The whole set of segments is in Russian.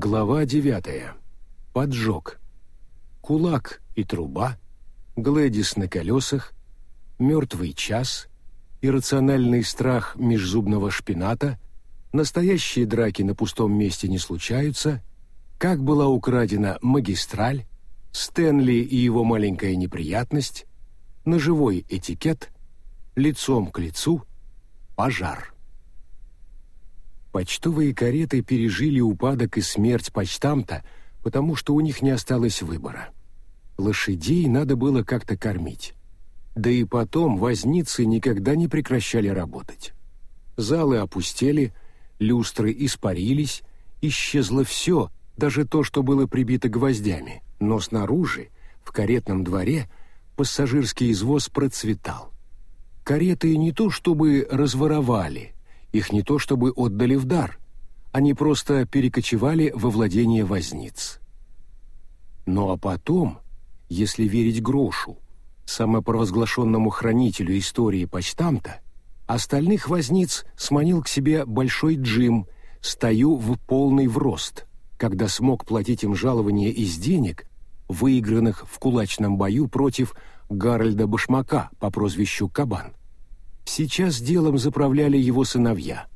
Глава девятая. Поджог. Кулак и труба, Глэдис на колесах, мертвый час, иррациональный страх межзубного шпината, настоящие драки на пустом месте не случаются, как была украдена магистраль, Стэнли и его маленькая неприятность, ножевой этикет, лицом к лицу, пожар. Почтовые кареты пережили упадок и смерть почтамта, потому что у них не осталось выбора. Лошадей надо было как-то кормить. Да и потом возницы никогда не прекращали работать. Залы опустели, люстры испарились, исчезло все, даже то, что было прибито гвоздями, но снаружи, в каретном дворе, пассажирский извоз процветал. Кареты не то чтобы разворовали, их не то чтобы отдали в дар, они просто перекочевали во владение возниц. Ну а потом, если верить Грошу, самопровозглашенному хранителю истории почтамта, остальных возниц сманил к себе большой Джим, стою в полный врост, когда смог платить им жалование из денег, выигранных в кулачном бою против Гарольда Башмака по прозвищу Кабан. Сейчас делом заправляли его сыновья.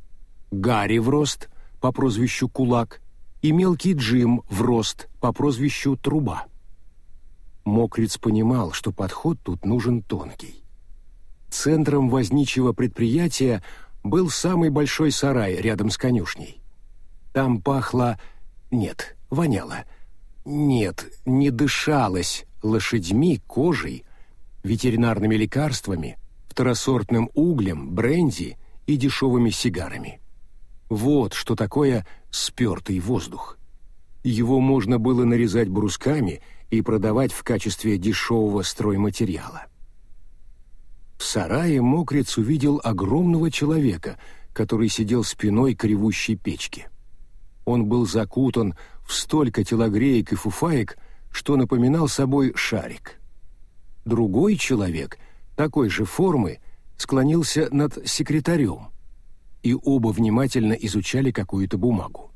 Гарри в рост по прозвищу Кулак и мелкий Джим в рост по прозвищу Труба. Мокриц понимал, что подход тут нужен тонкий. Центром возничего предприятия был самый большой сарай рядом с конюшней. Там пахло... нет, воняло. Нет, не дышалось лошадьми, кожей, ветеринарными лекарствами, второсортным углем, бренди и дешевыми сигарами. Вот что такое спертый воздух. Его можно было нарезать брусками и продавать в качестве дешевого стройматериала. В сарае мокрец увидел огромного человека, который сидел спиной к ревущей печке. Он был закутан в столько телогреек и фуфаек, что напоминал собой шарик. Другой человек — такой же формы склонился над секретарем, и оба внимательно изучали какую-то бумагу.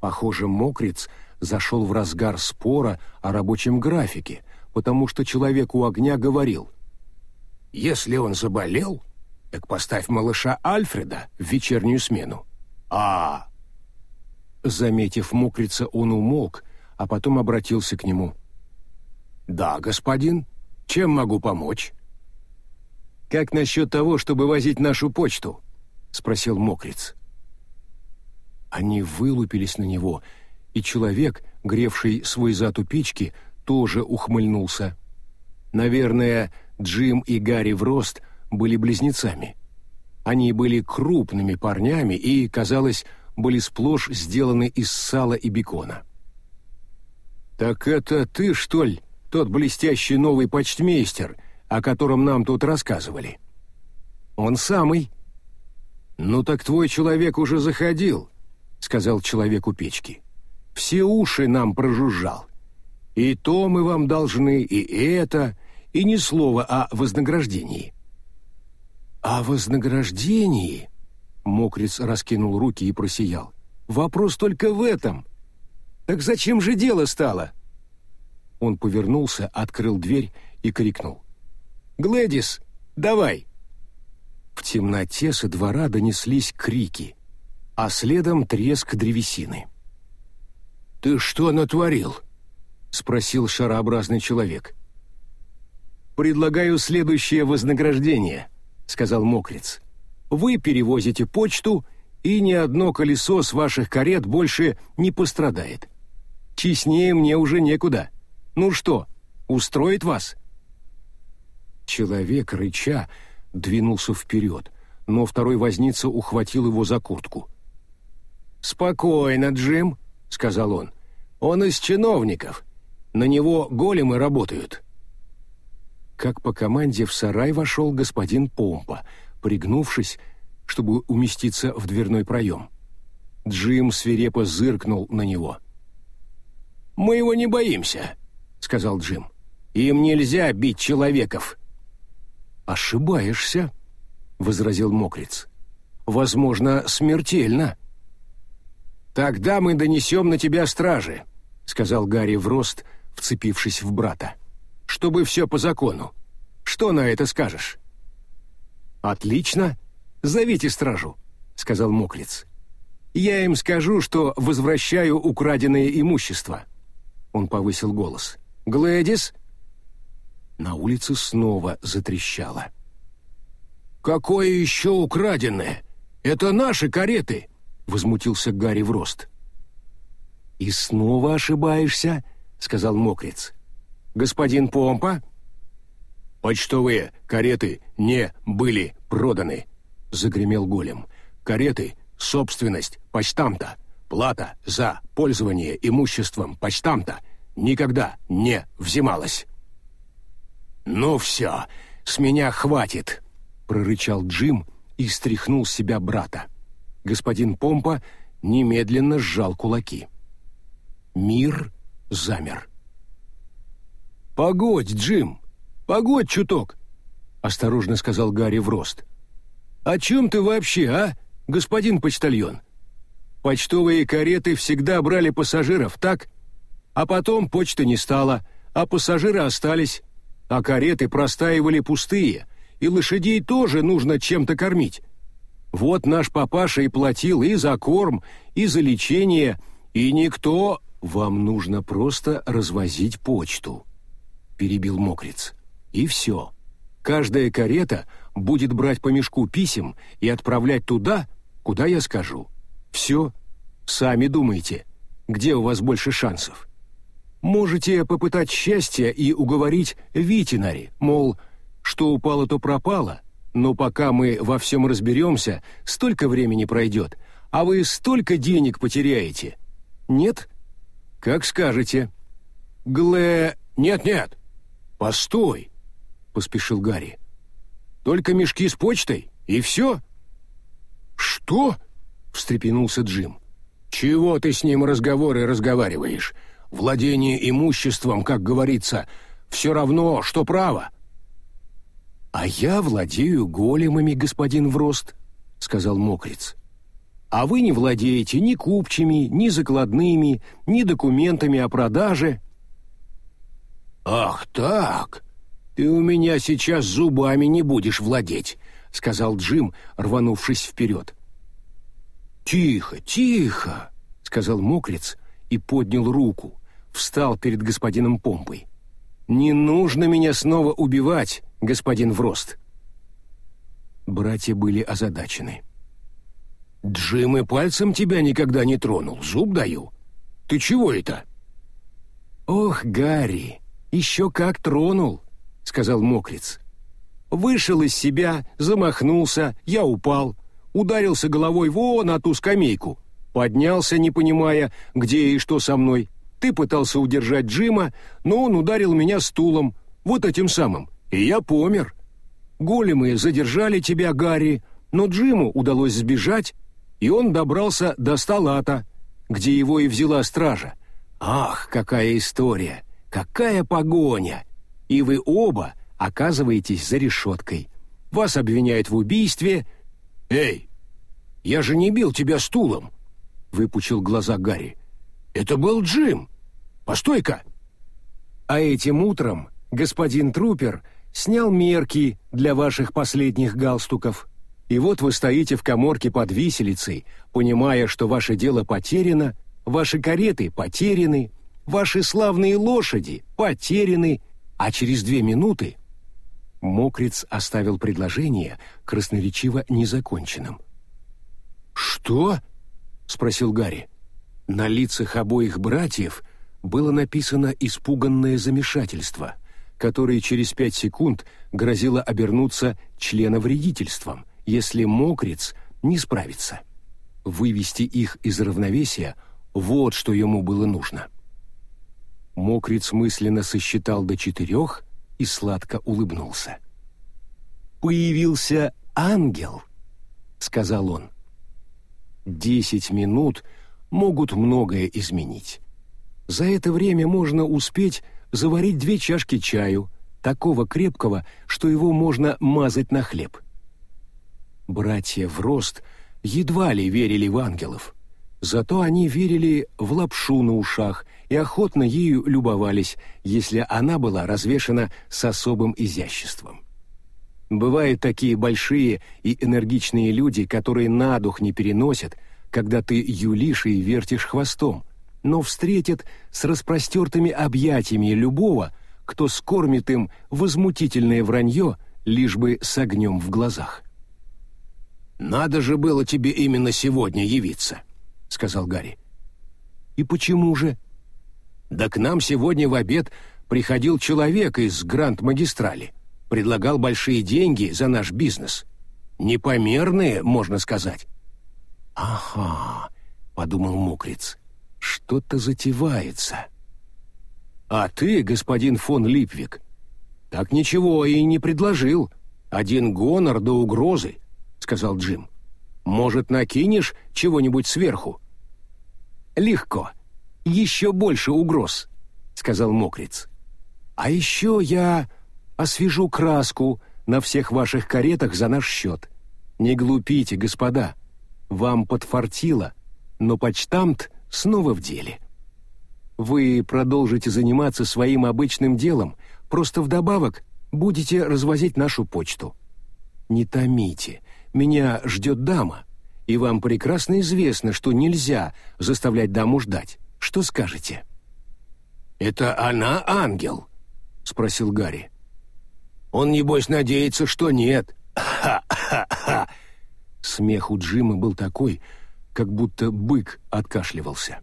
Похоже, Мокриц зашел в разгар спора о рабочем графике, потому что человек у огня говорил «Если он заболел, так поставь малыша Альфреда в вечернюю смену». «А...» Заметив Мокрица, он умолк, а потом обратился к нему. «Да, господин», чем могу помочь?» «Как насчет того, чтобы возить нашу почту?» — спросил Мокриц. Они вылупились на него, и человек, гревший свой зад у печки, тоже ухмыльнулся. Наверное, Джим и Гарри в рост были близнецами. Они были крупными парнями и, казалось, были сплошь сделаны из сала и бекона. «Так это ты, что ли?» Тот блестящий новый почтмейстер, о котором нам тут рассказывали. Он самый. Ну так твой человек уже заходил, сказал человек у печки. Все уши нам прожужжал. И то мы вам должны, и это, и ни слова о вознаграждении. О вознаграждении? Мокриц раскинул руки и просиял. Вопрос только в этом. Так зачем же дело стало? Он повернулся, открыл дверь и крикнул. «Глэдис, давай!» В темноте со двора донеслись крики, а следом треск древесины. «Ты что натворил?» — спросил шарообразный человек. «Предлагаю следующее вознаграждение», — сказал Мокриц. «Вы перевозите почту, и ни одно колесо с ваших карет больше не пострадает. Честнее мне уже некуда». Ну что, устроит вас?» Человек, рыча, двинулся вперед, но второй возница ухватил его за куртку. «Спокойно, Джим», — сказал он. «Он из чиновников. На него големы работают». Как по команде в сарай вошел господин Помпа, пригнувшись, чтобы уместиться в дверной проем. Джим свирепо зыркнул на него. «Мы его не боимся», — сказал Джим. «Им нельзя бить человеков». «Ошибаешься», — возразил Мокриц. «Возможно, смертельно». «Тогда мы донесем на тебя стражи», — сказал Гарри в рост, вцепившись в брата. «Чтобы все по закону. Что на это скажешь?» «Отлично. Зовите стражу», — сказал Мокриц. «Я им скажу, что возвращаю украденное имущество». Он повысил голос. «Глэдис?» На улице снова затрещало. «Какое еще украденное? Это наши кареты!» — возмутился Гарри в рост. «И снова ошибаешься?» — сказал Мокриц. «Господин Помпа?» «Почтовые кареты не были проданы», — загремел голем. «Кареты — собственность почтамта. Плата за пользование имуществом почтамта никогда не взималась». «Ну все, с меня хватит», — прорычал Джим и стряхнул с себя брата. Господин Помпа немедленно сжал кулаки. Мир замер. «Погодь, Джим, погодь чуток», — осторожно сказал Гарри в рост. «О чем ты вообще, а, господин почтальон? Почтовые кареты всегда брали пассажиров, так? А потом почты не стало, а пассажиры остались, а кареты простаивали пустые, и лошадей тоже нужно чем-то кормить. Вот наш папаша и платил и за корм, и за лечение, и никто «Вам нужно просто развозить почту», — перебил Мокриц. «И все. Каждая карета будет брать по мешку писем и отправлять туда, куда я скажу. Все. Сами думайте, где у вас больше шансов. Можете попытать счастье и уговорить Витинари, мол, что упало, то пропало, но пока мы во всем разберемся, столько времени пройдет, а вы столько денег потеряете. Нет? «Как скажете». «Глэ... Нет-нет. Постой», — поспешил Гарри. «Только мешки с почтой, и все». «Что?» — встрепенулся Джим. «Чего ты с ним разговоры разговариваешь? Владение имуществом, как говорится, все равно, что право». «А я владею големами, господин Врост», — сказал Мокриц а вы не владеете ни купчими, ни закладными, ни документами о продаже». «Ах так! Ты у меня сейчас зубами не будешь владеть», — сказал Джим, рванувшись вперед. «Тихо, тихо!» — сказал Мокриц и поднял руку, встал перед господином Помпой. «Не нужно меня снова убивать, господин Врост!» Братья были озадачены. Джим и пальцем тебя никогда не тронул, зуб даю. Ты чего это?» «Ох, Гарри, еще как тронул», — сказал Мокриц. «Вышел из себя, замахнулся, я упал, ударился головой вон на ту скамейку, поднялся, не понимая, где и что со мной. Ты пытался удержать Джима, но он ударил меня стулом, вот этим самым, и я помер. Големы задержали тебя, Гарри, но Джиму удалось сбежать, и он добрался до Сталата, где его и взяла стража. Ах, какая история! Какая погоня! И вы оба оказываетесь за решеткой. Вас обвиняют в убийстве. Эй, я же не бил тебя стулом, выпучил глаза Гарри. Это был Джим. Постой-ка. А этим утром господин Трупер снял мерки для ваших последних галстуков. И вот вы стоите в коморке под виселицей, понимая, что ваше дело потеряно, ваши кареты потеряны, ваши славные лошади потеряны, а через две минуты Мокриц оставил предложение красноречиво незаконченным. «Что?» — спросил Гарри. На лицах обоих братьев было написано испуганное замешательство, которое через пять секунд грозило обернуться членовредительством, если мокрец не справится. Вывести их из равновесия — вот что ему было нужно. Мокриц мысленно сосчитал до четырех и сладко улыбнулся. «Появился ангел», — сказал он. «Десять минут могут многое изменить. За это время можно успеть заварить две чашки чаю, такого крепкого, что его можно мазать на хлеб. Братья в рост едва ли верили в ангелов. Зато они верили в лапшу на ушах и охотно ею любовались, если она была развешана с особым изяществом. Бывают такие большие и энергичные люди, которые на дух не переносят, когда ты юлишь и вертишь хвостом, но встретят с распростертыми объятиями любого, кто скормит им возмутительное вранье, лишь бы с огнем в глазах. «Надо же было тебе именно сегодня явиться», — сказал Гарри. «И почему же?» «Да к нам сегодня в обед приходил человек из Гранд-магистрали предлагал большие деньги за наш бизнес. Непомерные, можно сказать. «Ага», — подумал Мокриц, — «что-то затевается». «А ты, господин фон Липвик, так ничего и не предложил. Один гонор до угрозы», — сказал Джим. «Может, накинешь чего-нибудь сверху?» «Легко. Еще больше угроз», — сказал Мокриц. «А еще я освежу краску на всех ваших каретах за наш счет. Не глупите, господа. Вам подфартило, но почтамт снова в деле. Вы продолжите заниматься своим обычным делом, просто вдобавок будете развозить нашу почту. Не томите, меня ждет дама, и вам прекрасно известно, что нельзя заставлять даму ждать. Что скажете?» «Это она ангел?» — спросил Гарри. Он, небось, надеется, что нет. Ха-ха-ха!» Смех у Джима был такой, как будто бык откашливался.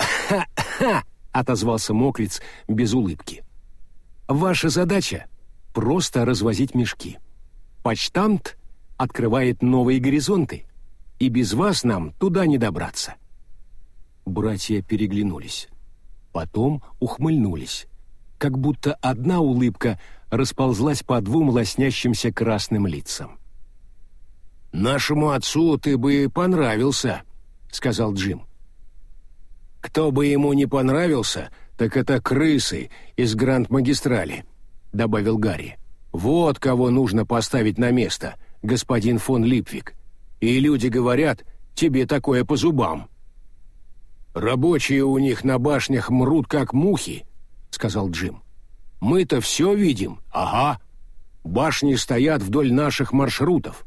«Ха-ха!» — отозвался мокриц без улыбки. «Ваша задача — просто развозить мешки. Почтамт открывает новые горизонты, и без вас нам туда не добраться». Братья переглянулись. Потом ухмыльнулись как будто одна улыбка расползлась по двум лоснящимся красным лицам. «Нашему отцу ты бы понравился», — сказал Джим. «Кто бы ему не понравился, так это крысы из Гранд-магистрали», — добавил Гарри. «Вот кого нужно поставить на место, господин фон Липвик. И люди говорят, тебе такое по зубам». «Рабочие у них на башнях мрут, как мухи», — сказал Джим. «Мы-то все видим, ага. Башни стоят вдоль наших маршрутов.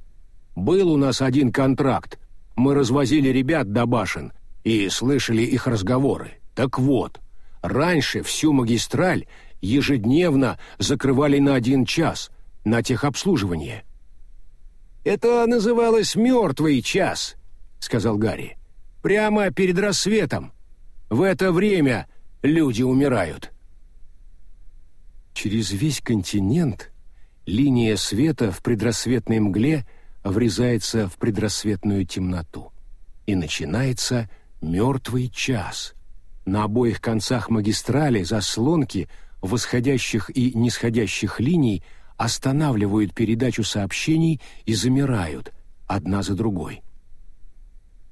Был у нас один контракт. Мы развозили ребят до башен и слышали их разговоры. Так вот, раньше всю магистраль ежедневно закрывали на один час на техобслуживание». «Это называлось «мертвый час», — сказал Гарри. «Прямо перед рассветом. В это время люди умирают». Через весь континент линия света в предрассветной мгле врезается в предрассветную темноту. И начинается мертвый час. На обоих концах магистрали заслонки восходящих и нисходящих линий останавливают передачу сообщений и замирают, одна за другой.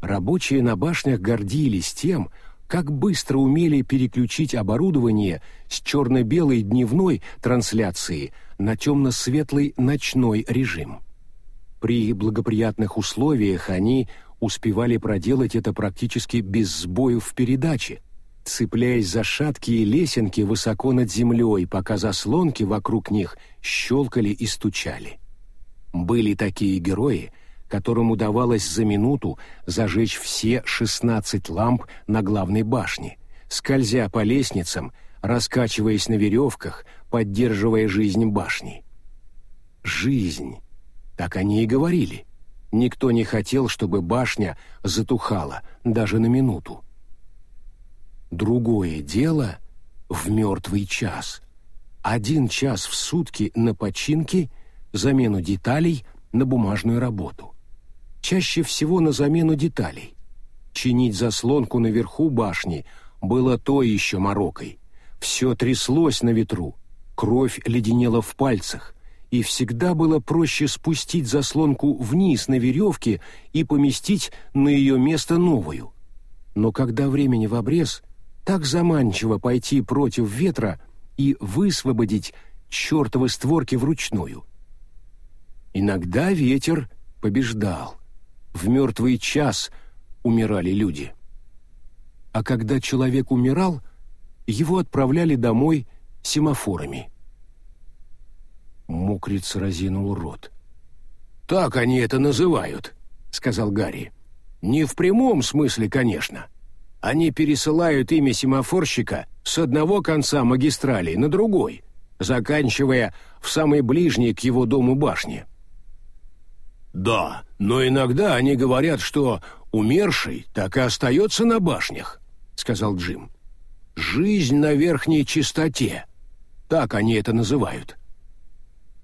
Рабочие на башнях гордились тем, как быстро умели переключить оборудование с черно-белой дневной трансляции на темно-светлый ночной режим. При благоприятных условиях они успевали проделать это практически без сбоев в передаче, цепляясь за шаткие лесенки высоко над землей, пока заслонки вокруг них щелкали и стучали. Были такие герои, которым удавалось за минуту зажечь все 16 ламп на главной башне, скользя по лестницам, раскачиваясь на веревках, поддерживая жизнь башни. Жизнь. Так они и говорили. Никто не хотел, чтобы башня затухала даже на минуту. Другое дело в мертвый час. Один час в сутки на починки, замену деталей на бумажную работу чаще всего на замену деталей. Чинить заслонку наверху башни было то еще морокой. Все тряслось на ветру, кровь леденела в пальцах, и всегда было проще спустить заслонку вниз на веревке и поместить на ее место новую. Но когда времени в обрез, так заманчиво пойти против ветра и высвободить чертовы створки вручную. Иногда ветер побеждал в мертвый час умирали люди. А когда человек умирал, его отправляли домой семафорами. Мокриц разинул рот. «Так они это называют», — сказал Гарри. «Не в прямом смысле, конечно. Они пересылают имя семафорщика с одного конца магистрали на другой, заканчивая в самой ближней к его дому башне. «Да, но иногда они говорят, что умерший так и остается на башнях», — сказал Джим. «Жизнь на верхней чистоте. Так они это называют».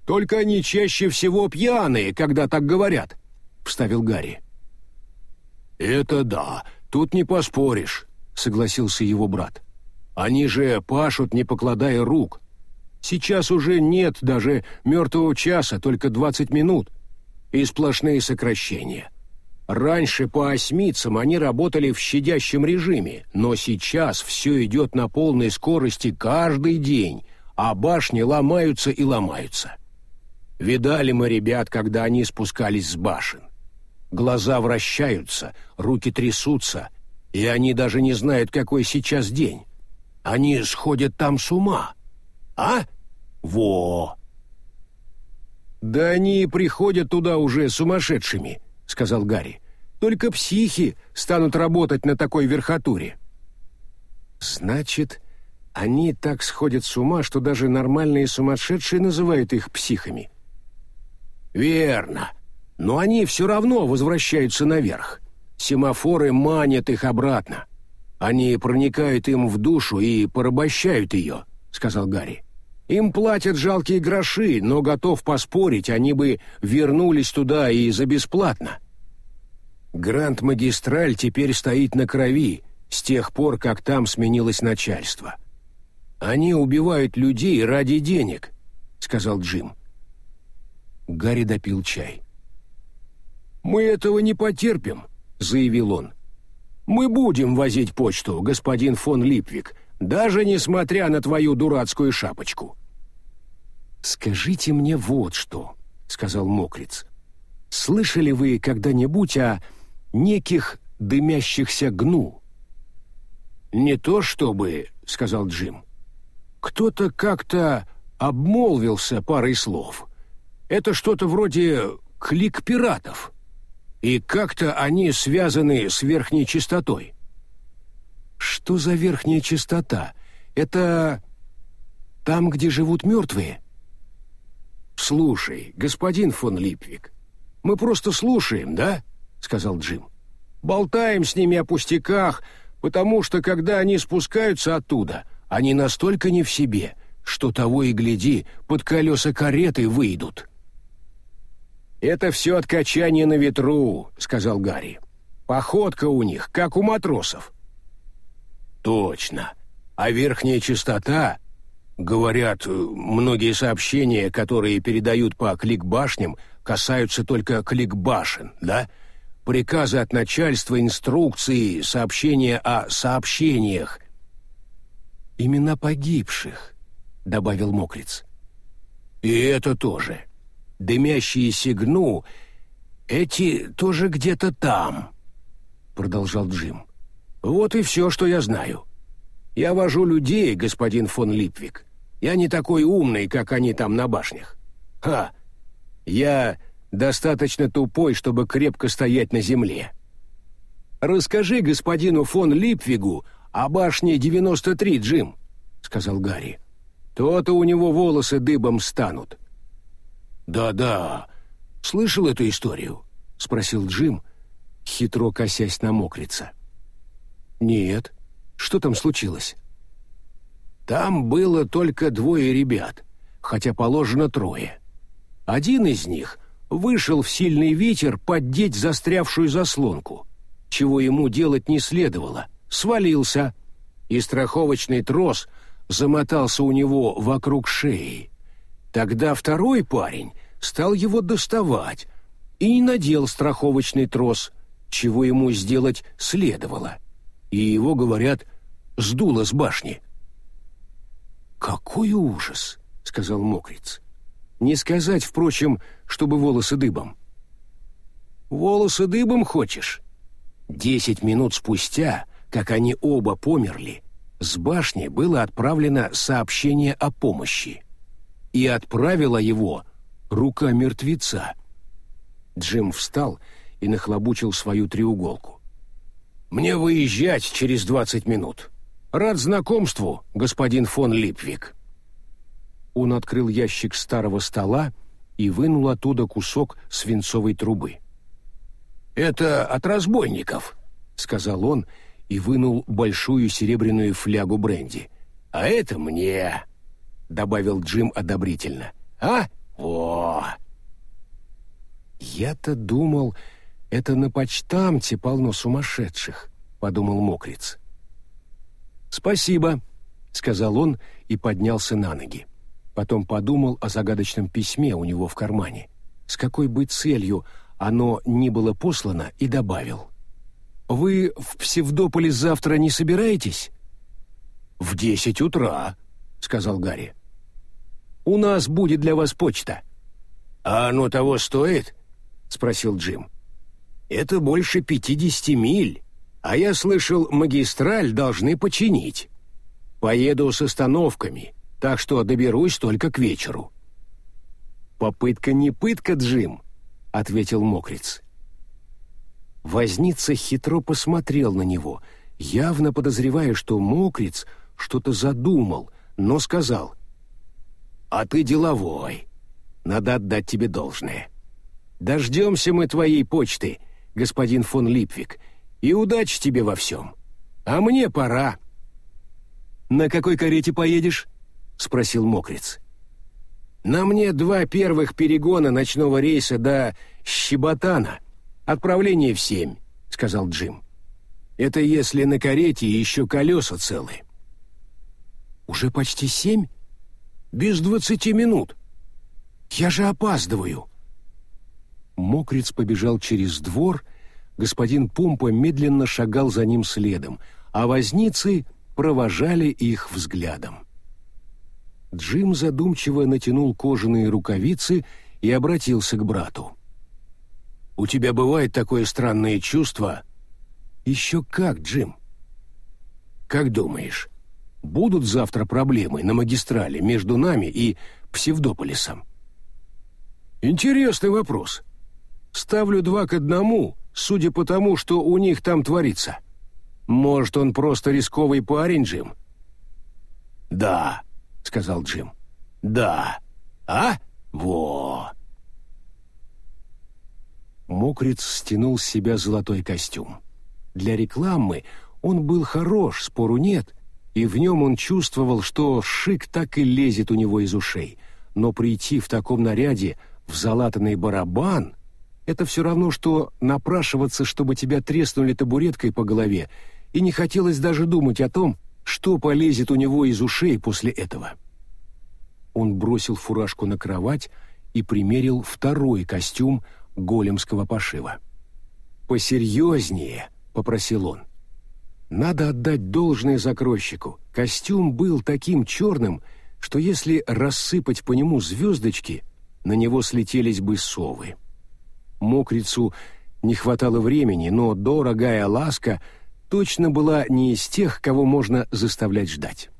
«Только они чаще всего пьяные, когда так говорят», — вставил Гарри. «Это да, тут не поспоришь», — согласился его брат. «Они же пашут, не покладая рук. Сейчас уже нет даже мертвого часа, только двадцать минут и сплошные сокращения. Раньше по осьмицам они работали в щадящем режиме, но сейчас все идет на полной скорости каждый день, а башни ломаются и ломаются. Видали мы ребят, когда они спускались с башен. Глаза вращаются, руки трясутся, и они даже не знают, какой сейчас день. Они сходят там с ума. А? Во! «Да они приходят туда уже сумасшедшими», — сказал Гарри. «Только психи станут работать на такой верхотуре». «Значит, они так сходят с ума, что даже нормальные сумасшедшие называют их психами». «Верно. Но они все равно возвращаются наверх. Семафоры манят их обратно. Они проникают им в душу и порабощают ее», — сказал Гарри. Им платят жалкие гроши, но готов поспорить, они бы вернулись туда и за бесплатно. Гранд-магистраль теперь стоит на крови с тех пор, как там сменилось начальство. Они убивают людей ради денег, сказал Джим. Гарри допил чай. Мы этого не потерпим, заявил он. Мы будем возить почту, господин фон Липвик, даже несмотря на твою дурацкую шапочку. «Скажите мне вот что», — сказал Мокриц. «Слышали вы когда-нибудь о неких дымящихся гну?» «Не то чтобы», — сказал Джим. «Кто-то как-то обмолвился парой слов. Это что-то вроде клик пиратов. И как-то они связаны с верхней частотой». «Что за верхняя частота? Это там, где живут мертвые?» «Слушай, господин фон Липвик, мы просто слушаем, да?» — сказал Джим. «Болтаем с ними о пустяках, потому что, когда они спускаются оттуда, они настолько не в себе, что того и гляди, под колеса кареты выйдут». «Это все от качания на ветру», — сказал Гарри. «Походка у них, как у матросов». «Точно. А верхняя частота Говорят, многие сообщения, которые передают по кликбашням, касаются только кликбашен, да? Приказы от начальства, инструкции, сообщения о сообщениях. «Имена погибших», — добавил Мокриц. «И это тоже. Дымящиеся гну, эти тоже где-то там», — продолжал Джим. «Вот и все, что я знаю. Я вожу людей, господин фон Липвик. Я не такой умный, как они там на башнях. Ха! Я достаточно тупой, чтобы крепко стоять на земле. Расскажи господину фон Липвигу о башне 93, Джим, сказал Гарри. То-то у него волосы дыбом станут. Да-да. Слышал эту историю? спросил Джим, хитро косясь на мокрица. Нет. Что там случилось? Там было только двое ребят, хотя положено трое. Один из них вышел в сильный ветер поддеть застрявшую заслонку, чего ему делать не следовало, свалился, и страховочный трос замотался у него вокруг шеи. Тогда второй парень стал его доставать и не надел страховочный трос, чего ему сделать следовало. И его, говорят, сдуло с башни. «Какой ужас!» — сказал Мокриц. «Не сказать, впрочем, чтобы волосы дыбом». «Волосы дыбом хочешь?» Десять минут спустя, как они оба померли, с башни было отправлено сообщение о помощи. И отправила его рука мертвеца. Джим встал и нахлобучил свою треуголку. «Мне выезжать через двадцать минут. Рад знакомству, господин фон Липвик». Он открыл ящик старого стола и вынул оттуда кусок свинцовой трубы. «Это от разбойников», — сказал он и вынул большую серебряную флягу бренди. «А это мне», — добавил Джим одобрительно. «А? Во!» «Я-то думал, это на почтамте полно сумасшедших», — подумал Мокриц. «Спасибо», — сказал он и поднялся на ноги. Потом подумал о загадочном письме у него в кармане. С какой бы целью оно ни было послано, и добавил. «Вы в Псевдополе завтра не собираетесь?» «В десять утра», — сказал Гарри. «У нас будет для вас почта». «А оно того стоит?» — спросил Джим. «Это больше пятидесяти миль, а я слышал, магистраль должны починить. Поеду с остановками, так что доберусь только к вечеру». «Попытка не пытка, Джим», — ответил Мокриц. Возница хитро посмотрел на него, явно подозревая, что Мокриц что-то задумал, но сказал, «А ты деловой, надо отдать тебе должное. Дождемся мы твоей почты, господин фон Липвик, и удачи тебе во всем. А мне пора». «На какой карете поедешь?» — спросил Мокриц. «На мне два первых перегона ночного рейса до Щеботана. Отправление в семь», — сказал Джим. «Это если на карете еще колеса целы». «Уже почти семь? Без двадцати минут. Я же опаздываю». Мокриц побежал через двор, господин Пумпа медленно шагал за ним следом, а возницы провожали их взглядом. Джим задумчиво натянул кожаные рукавицы и обратился к брату. «У тебя бывает такое странное чувство?» «Еще как, Джим?» «Как думаешь, будут завтра проблемы на магистрали между нами и Псевдополисом?» «Интересный вопрос. Ставлю два к одному, судя по тому, что у них там творится. Может, он просто рисковый парень, Джим?» «Да», сказал Джим. «Да. А? Во!» Мокриц стянул с себя золотой костюм. Для рекламы он был хорош, спору нет, и в нем он чувствовал, что шик так и лезет у него из ушей. Но прийти в таком наряде в залатанный барабан — это все равно, что напрашиваться, чтобы тебя треснули табуреткой по голове, и не хотелось даже думать о том, что полезет у него из ушей после этого. Он бросил фуражку на кровать и примерил второй костюм големского пошива. «Посерьезнее», — попросил он. Надо отдать должное закройщику. Костюм был таким черным, что если рассыпать по нему звездочки, на него слетелись бы совы. Мокрицу не хватало времени, но дорогая ласка — точно была не из тех, кого можно заставлять ждать.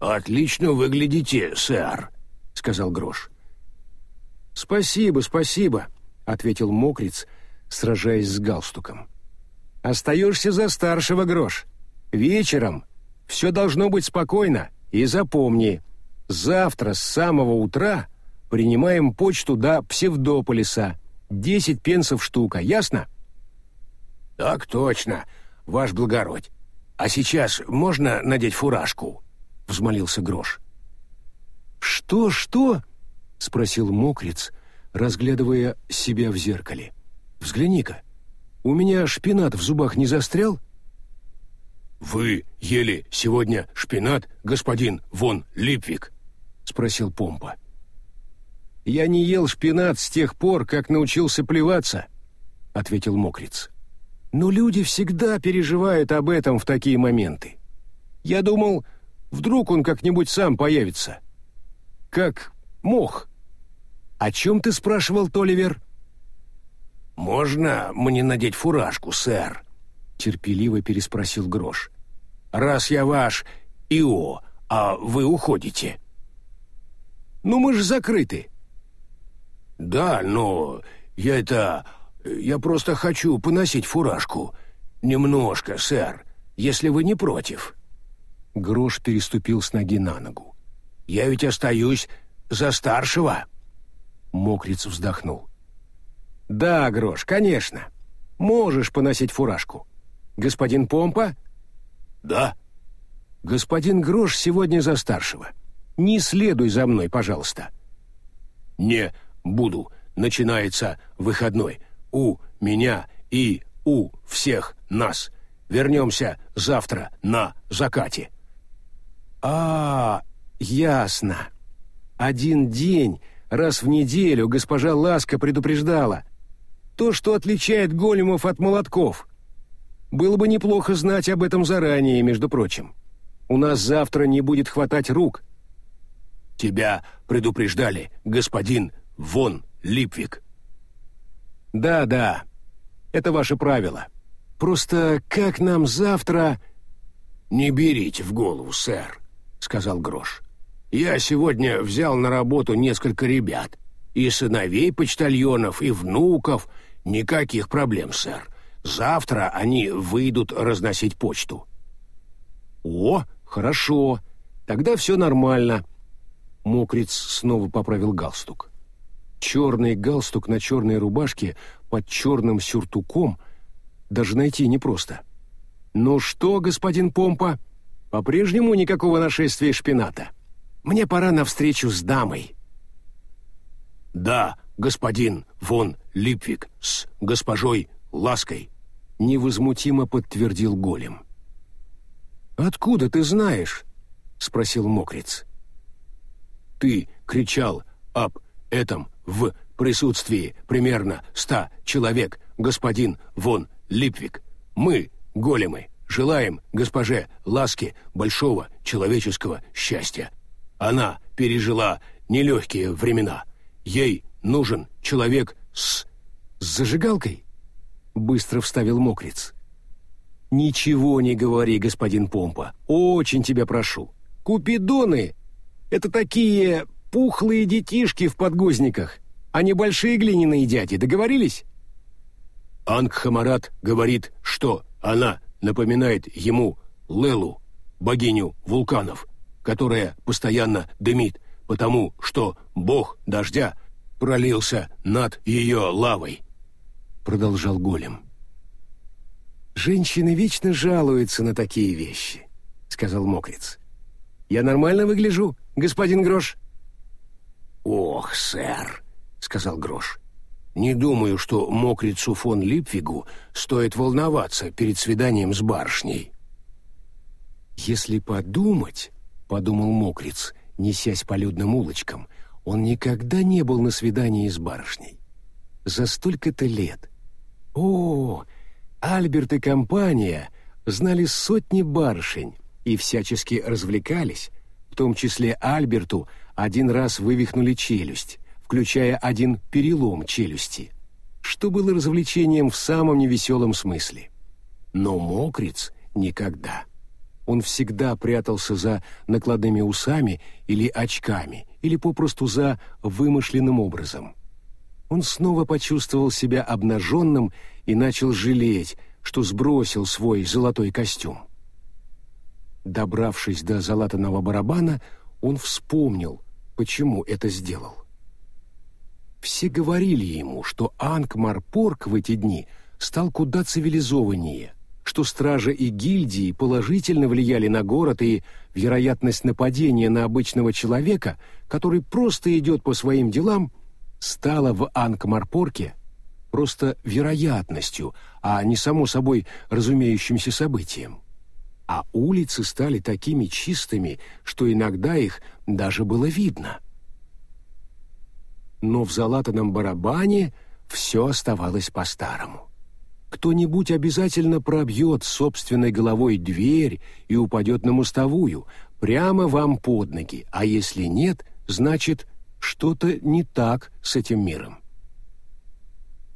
«Отлично выглядите, сэр», — сказал Грош. «Спасибо, спасибо», — ответил Мокриц, сражаясь с галстуком. «Остаешься за старшего, Грош. Вечером все должно быть спокойно, и запомни, завтра с самого утра принимаем почту до Псевдополиса. Десять пенсов штука, ясно?» «Так точно, ваш благородь. А сейчас можно надеть фуражку?» — взмолился Грош. «Что, что?» — спросил Мокриц, разглядывая себя в зеркале. «Взгляни-ка, у меня шпинат в зубах не застрял?» «Вы ели сегодня шпинат, господин Вон Липвик?» — спросил Помпа. «Я не ел шпинат с тех пор, как научился плеваться», — ответил Мокриц. Но люди всегда переживают об этом в такие моменты. Я думал, вдруг он как-нибудь сам появится. Как мох. О чем ты спрашивал, Толивер? Можно мне надеть фуражку, сэр?» — терпеливо переспросил Грош. «Раз я ваш Ио, а вы уходите». «Ну мы же закрыты». «Да, но я это... Я просто хочу поносить фуражку. Немножко, сэр, если вы не против». Грош переступил с ноги на ногу. «Я ведь остаюсь за старшего». Мокриц вздохнул. «Да, Грош, конечно. Можешь поносить фуражку. Господин Помпа?» «Да». «Господин Грош сегодня за старшего. Не следуй за мной, пожалуйста». «Не буду. Начинается выходной. У меня и у всех нас. Вернемся завтра на закате». «А, ясно. Один день, раз в неделю госпожа Ласка предупреждала. То, что отличает големов от молотков. Было бы неплохо знать об этом заранее, между прочим. У нас завтра не будет хватать рук». «Тебя предупреждали, господин Вон Липвик». «Да-да, это ваше правило. Просто как нам завтра...» «Не берите в голову, сэр», — сказал Грош. «Я сегодня взял на работу несколько ребят, и сыновей почтальонов, и внуков. Никаких проблем, сэр. Завтра они выйдут разносить почту». «О, хорошо. Тогда все нормально». Мокриц снова поправил галстук. Черный галстук на черной рубашке под черным сюртуком даже найти непросто. «Ну что, господин Помпа, по-прежнему никакого нашествия шпината. Мне пора на встречу с дамой». «Да, господин фон Липвик с госпожой Лаской», — невозмутимо подтвердил голем. «Откуда ты знаешь?» — спросил Мокриц. «Ты кричал об этом в присутствии примерно ста человек, господин Вон Липвик. Мы, големы, желаем госпоже Ласке большого человеческого счастья. Она пережила нелегкие времена. Ей нужен человек с... с зажигалкой?» Быстро вставил мокриц. «Ничего не говори, господин Помпа. Очень тебя прошу. Купидоны — это такие пухлые детишки в подгузниках, а не большие глиняные дяди. Договорились?» Ангхамарат говорит, что она напоминает ему Лелу, богиню вулканов, которая постоянно дымит, потому что бог дождя пролился над ее лавой», — продолжал голем. «Женщины вечно жалуются на такие вещи», — сказал Мокриц. «Я нормально выгляжу, господин Грош?» «Ох, сэр», — сказал Грош, — «не думаю, что Мокрицу фон Липвигу стоит волноваться перед свиданием с барышней». «Если подумать», — подумал Мокриц, несясь по людным улочкам, — «он никогда не был на свидании с барышней. За столько-то лет. О, Альберт и компания знали сотни барышень и всячески развлекались, в том числе Альберту один раз вывихнули челюсть, включая один перелом челюсти, что было развлечением в самом невеселом смысле. Но мокриц никогда. Он всегда прятался за накладными усами или очками, или попросту за вымышленным образом. Он снова почувствовал себя обнаженным и начал жалеть, что сбросил свой золотой костюм. Добравшись до залатанного барабана, он вспомнил, почему это сделал. Все говорили ему, что Ангмарпорг в эти дни стал куда цивилизованнее, что стража и гильдии положительно влияли на город и вероятность нападения на обычного человека, который просто идет по своим делам, стала в Ангмарпорке просто вероятностью, а не само собой разумеющимся событием. А улицы стали такими чистыми, что иногда их даже было видно. Но в залатанном барабане все оставалось по-старому. Кто-нибудь обязательно пробьет собственной головой дверь и упадет на мостовую, прямо вам под ноги, а если нет, значит, что-то не так с этим миром.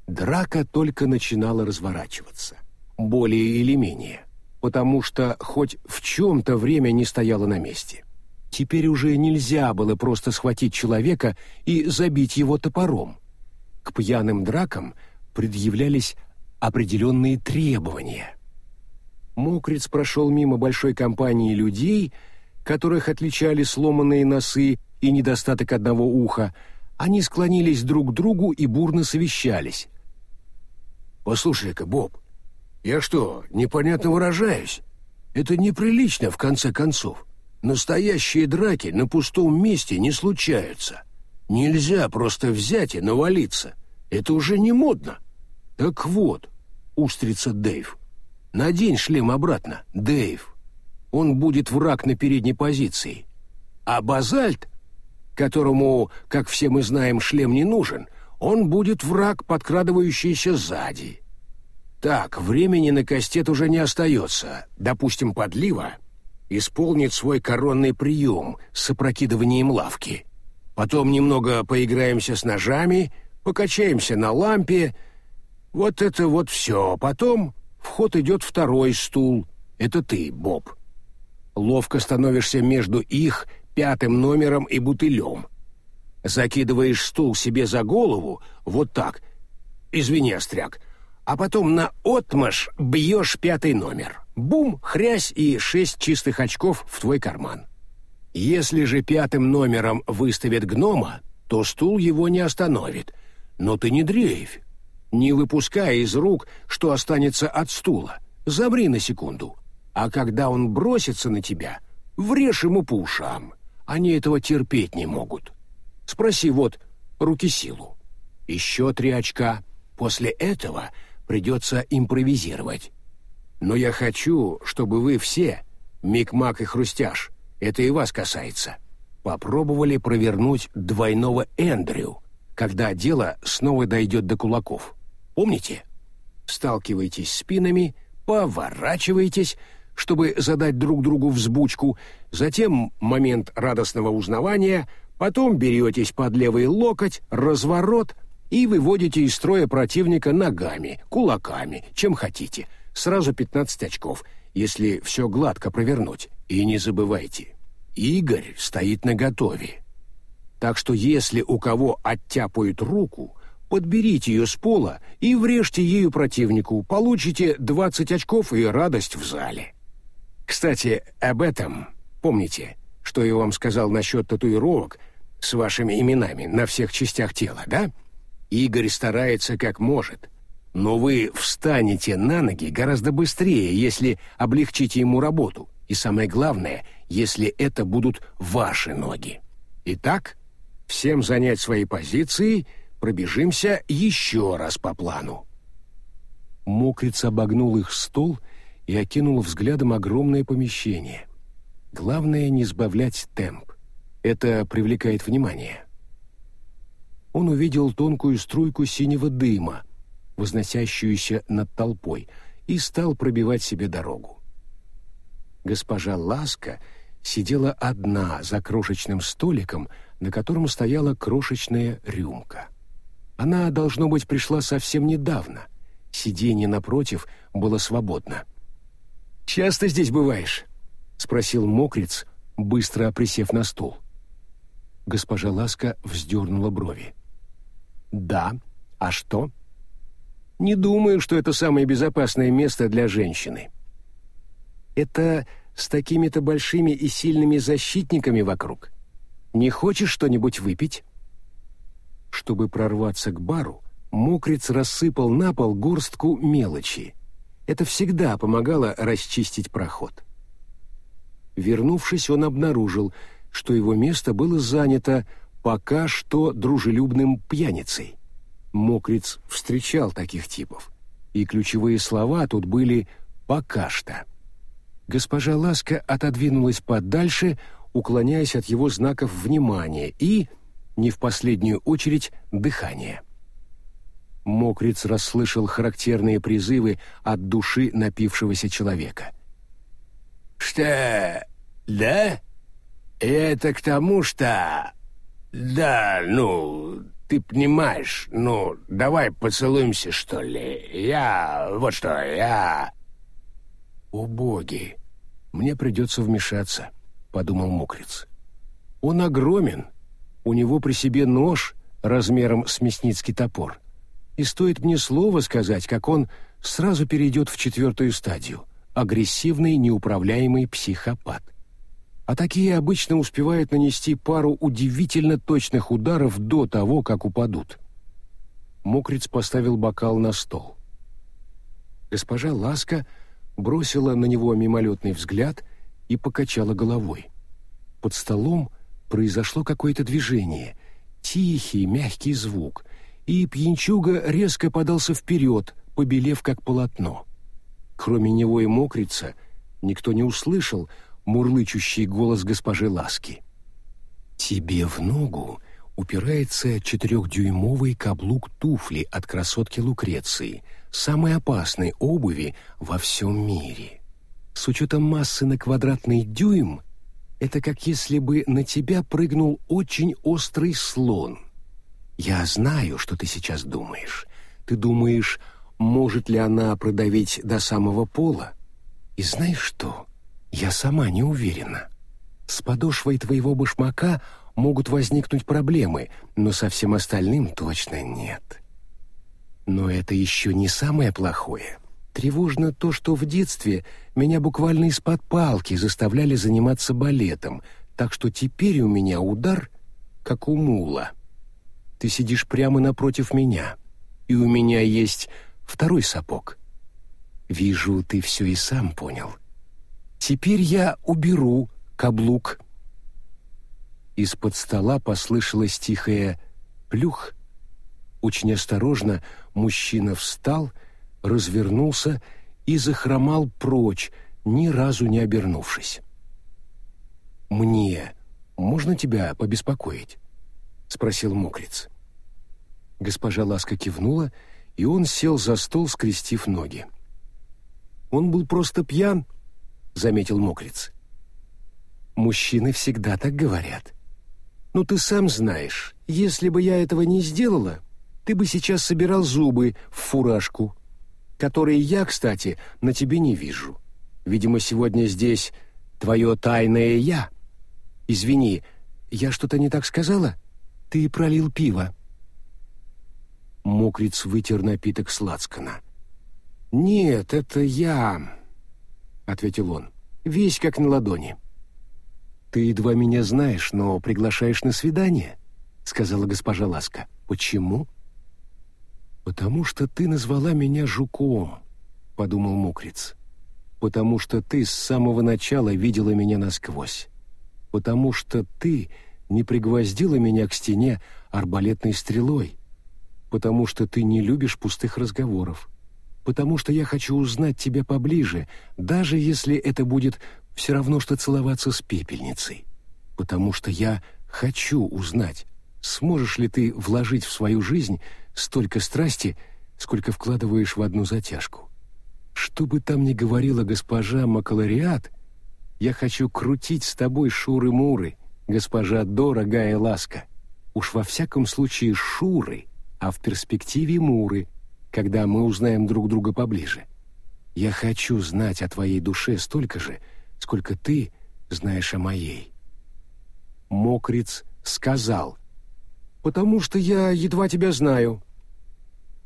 Драка только начинала разворачиваться, более или менее, потому что хоть в чем-то время не стояло на месте. Теперь уже нельзя было просто схватить человека и забить его топором. К пьяным дракам предъявлялись определенные требования. Мокриц прошел мимо большой компании людей, которых отличали сломанные носы и недостаток одного уха, они склонились друг к другу и бурно совещались. «Послушай-ка, Боб, я что, непонятно выражаюсь? Это неприлично, в конце концов. Настоящие драки на пустом месте не случаются. Нельзя просто взять и навалиться. Это уже не модно. Так вот, устрица Дэйв. Надень шлем обратно, Дэйв. Он будет враг на передней позиции. А базальт, которому, как все мы знаем, шлем не нужен, он будет враг, подкрадывающийся сзади. Так, времени на кастет уже не остается. Допустим, подлива исполнит свой коронный прием с опрокидыванием лавки. Потом немного поиграемся с ножами, покачаемся на лампе. Вот это вот все. Потом в ход идет второй стул. Это ты, Боб. Ловко становишься между их пятым номером и бутылем. Закидываешь стул себе за голову, вот так. Извини, остряк. А потом на отмаш бьешь пятый номер. Бум, хрясь и шесть чистых очков в твой карман. Если же пятым номером выставят гнома, то стул его не остановит. Но ты не дрейфь. Не выпуская из рук, что останется от стула. Замри на секунду. А когда он бросится на тебя, врежь ему по ушам. Они этого терпеть не могут. Спроси вот руки силу. Еще три очка. После этого придется импровизировать. Но я хочу, чтобы вы все, Микмак и Хрустяш, это и вас касается, попробовали провернуть двойного Эндрю, когда дело снова дойдет до кулаков. Помните? Сталкивайтесь спинами, поворачивайтесь, чтобы задать друг другу взбучку, затем момент радостного узнавания, потом беретесь под левый локоть, разворот и выводите из строя противника ногами, кулаками, чем хотите — сразу 15 очков, если все гладко провернуть. И не забывайте, Игорь стоит наготове. Так что если у кого оттяпают руку, подберите ее с пола и врежьте ею противнику, получите 20 очков и радость в зале. Кстати, об этом помните, что я вам сказал насчет татуировок с вашими именами на всех частях тела, да? Игорь старается как может, но вы встанете на ноги гораздо быстрее, если облегчите ему работу, и самое главное, если это будут ваши ноги. Итак, всем занять свои позиции, пробежимся еще раз по плану. Мокриц обогнул их стол и окинул взглядом огромное помещение. Главное не сбавлять темп. Это привлекает внимание. Он увидел тонкую струйку синего дыма — возносящуюся над толпой, и стал пробивать себе дорогу. Госпожа Ласка сидела одна за крошечным столиком, на котором стояла крошечная рюмка. Она, должно быть, пришла совсем недавно. Сиденье напротив было свободно. «Часто здесь бываешь?» — спросил мокриц, быстро присев на стул. Госпожа Ласка вздернула брови. «Да, а что?» Не думаю, что это самое безопасное место для женщины. Это с такими-то большими и сильными защитниками вокруг. Не хочешь что-нибудь выпить? Чтобы прорваться к бару, мокрец рассыпал на пол горстку мелочи. Это всегда помогало расчистить проход. Вернувшись, он обнаружил, что его место было занято пока что дружелюбным пьяницей. Мокриц встречал таких типов, и ключевые слова тут были «пока что». Госпожа Ласка отодвинулась подальше, уклоняясь от его знаков внимания и, не в последнюю очередь, дыхания. Мокриц расслышал характерные призывы от души напившегося человека. «Что? Да? Это к тому, что... Да, ну, ты понимаешь, ну, давай поцелуемся, что ли. Я... вот что, я...» «О, боги! Мне придется вмешаться», — подумал Мокриц. «Он огромен. У него при себе нож размером с мясницкий топор. И стоит мне слово сказать, как он сразу перейдет в четвертую стадию — агрессивный неуправляемый психопат а такие обычно успевают нанести пару удивительно точных ударов до того, как упадут. Мокриц поставил бокал на стол. Госпожа Ласка бросила на него мимолетный взгляд и покачала головой. Под столом произошло какое-то движение, тихий, мягкий звук, и пьянчуга резко подался вперед, побелев как полотно. Кроме него и мокрица, никто не услышал, мурлычущий голос госпожи Ласки. «Тебе в ногу упирается четырехдюймовый каблук туфли от красотки Лукреции, самой опасной обуви во всем мире. С учетом массы на квадратный дюйм, это как если бы на тебя прыгнул очень острый слон. Я знаю, что ты сейчас думаешь. Ты думаешь, может ли она продавить до самого пола? И знаешь что?» Я сама не уверена. С подошвой твоего башмака могут возникнуть проблемы, но со всем остальным точно нет. Но это еще не самое плохое. Тревожно то, что в детстве меня буквально из-под палки заставляли заниматься балетом, так что теперь у меня удар, как у мула. Ты сидишь прямо напротив меня, и у меня есть второй сапог. Вижу, ты все и сам понял. Теперь я уберу каблук. Из-под стола послышалось тихое «плюх». Очень осторожно мужчина встал, развернулся и захромал прочь, ни разу не обернувшись. «Мне можно тебя побеспокоить?» — спросил мокриц. Госпожа Ласка кивнула, и он сел за стол, скрестив ноги. Он был просто пьян, — заметил Мокриц. «Мужчины всегда так говорят. Ну ты сам знаешь, если бы я этого не сделала, ты бы сейчас собирал зубы в фуражку, которые я, кстати, на тебе не вижу. Видимо, сегодня здесь твое тайное «я». Извини, я что-то не так сказала? Ты пролил пиво». Мокриц вытер напиток сладкана. «Нет, это я...» — ответил он. «Весь как на ладони». «Ты едва меня знаешь, но приглашаешь на свидание», — сказала госпожа Ласка. «Почему?» «Потому что ты назвала меня жуком», — подумал Мокриц. «Потому что ты с самого начала видела меня насквозь. Потому что ты не пригвоздила меня к стене арбалетной стрелой. Потому что ты не любишь пустых разговоров потому что я хочу узнать тебя поближе, даже если это будет все равно, что целоваться с пепельницей. Потому что я хочу узнать, сможешь ли ты вложить в свою жизнь столько страсти, сколько вкладываешь в одну затяжку. Что бы там ни говорила госпожа Макалариат, я хочу крутить с тобой шуры-муры, госпожа дорогая ласка. Уж во всяком случае шуры, а в перспективе муры — когда мы узнаем друг друга поближе. Я хочу знать о твоей душе столько же, сколько ты знаешь о моей». Мокриц сказал, «Потому что я едва тебя знаю».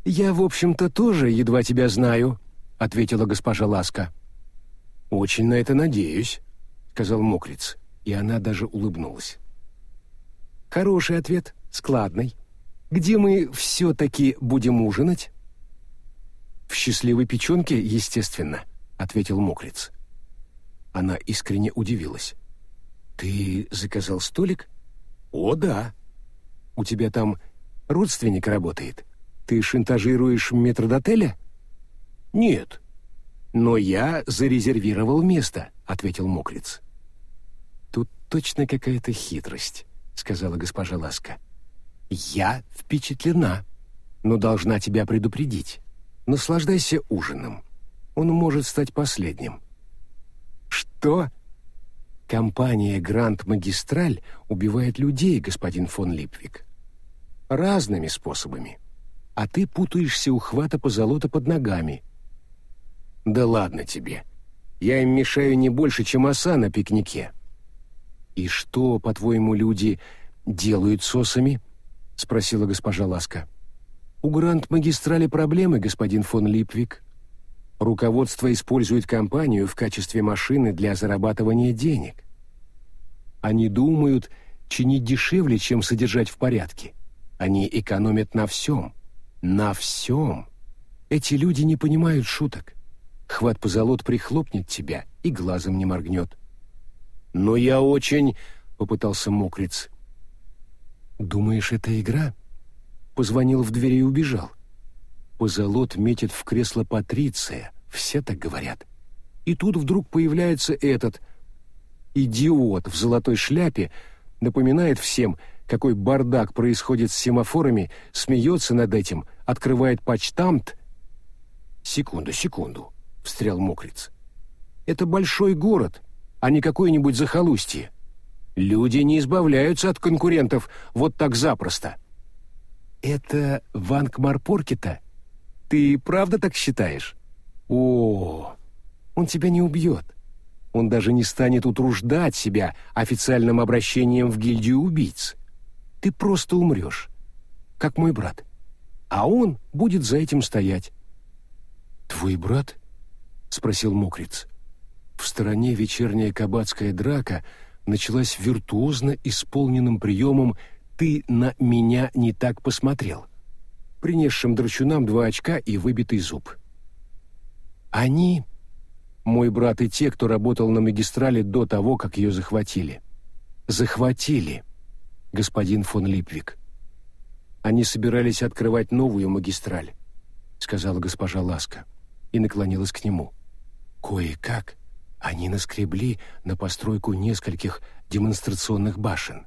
«Я, в общем-то, тоже едва тебя знаю», — ответила госпожа Ласка. «Очень на это надеюсь», — сказал Мокриц, и она даже улыбнулась. «Хороший ответ, складный. Где мы все-таки будем ужинать?» «В счастливой печенке, естественно», — ответил Мокриц. Она искренне удивилась. «Ты заказал столик?» «О, да. У тебя там родственник работает. Ты шантажируешь метрдотеля?» «Нет. Но я зарезервировал место», — ответил Мокриц. «Тут точно какая-то хитрость», — сказала госпожа Ласка. «Я впечатлена, но должна тебя предупредить. Наслаждайся ужином. Он может стать последним. Что? Компания Гранд Магистраль убивает людей, господин фон Липвик. разными способами. А ты путаешься у хвата позолота под ногами. Да ладно тебе. Я им мешаю не больше, чем оса на пикнике. И что, по-твоему, люди делают с осами? Спросила госпожа Ласка. У Гранд-магистрали проблемы, господин фон Липвик. Руководство использует компанию в качестве машины для зарабатывания денег. Они думают, чинить дешевле, чем содержать в порядке. Они экономят на всем. На всем. Эти люди не понимают шуток. Хват позолот прихлопнет тебя и глазом не моргнет. «Но я очень...» — попытался мокриц. «Думаешь, это игра?» Позвонил в дверь и убежал. Позолот метит в кресло Патриция, все так говорят. И тут вдруг появляется этот идиот в золотой шляпе, напоминает всем, какой бардак происходит с семафорами, смеется над этим, открывает почтамт. «Секунду, секунду», — встрял Мокриц. «Это большой город, а не какое-нибудь захолустье. Люди не избавляются от конкурентов вот так запросто». «Это Ванг Марпоркета? Ты правда так считаешь?» «О, он тебя не убьет. Он даже не станет утруждать себя официальным обращением в гильдию убийц. Ты просто умрешь, как мой брат. А он будет за этим стоять». «Твой брат?» — спросил Мокриц. В стороне вечерняя кабацкая драка началась виртуозно исполненным приемом «ты на меня не так посмотрел», принесшим драчунам два очка и выбитый зуб. Они, мой брат и те, кто работал на магистрали до того, как ее захватили. Захватили, господин фон Липвик. Они собирались открывать новую магистраль, сказала госпожа Ласка и наклонилась к нему. Кое-как они наскребли на постройку нескольких демонстрационных башен.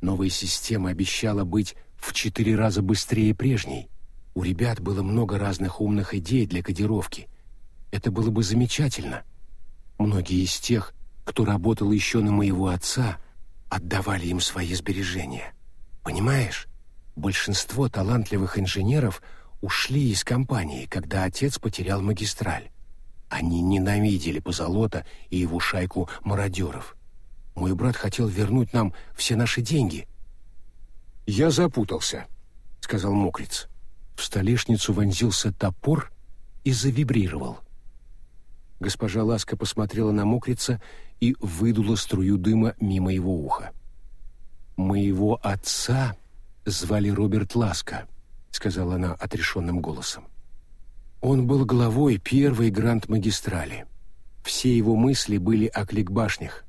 Новая система обещала быть в четыре раза быстрее прежней. У ребят было много разных умных идей для кодировки, это было бы замечательно. Многие из тех, кто работал еще на моего отца, отдавали им свои сбережения. Понимаешь, большинство талантливых инженеров ушли из компании, когда отец потерял магистраль. Они ненавидели позолота и его шайку мародеров. Мой брат хотел вернуть нам все наши деньги. «Я запутался», — сказал Мокриц. В столешницу вонзился топор и завибрировал. Госпожа Ласка посмотрела на мокрица и выдула струю дыма мимо его уха. «Моего отца звали Роберт Ласка», — сказала она отрешенным голосом. Он был главой первой гранд-магистрали. Все его мысли были о кликбашнях.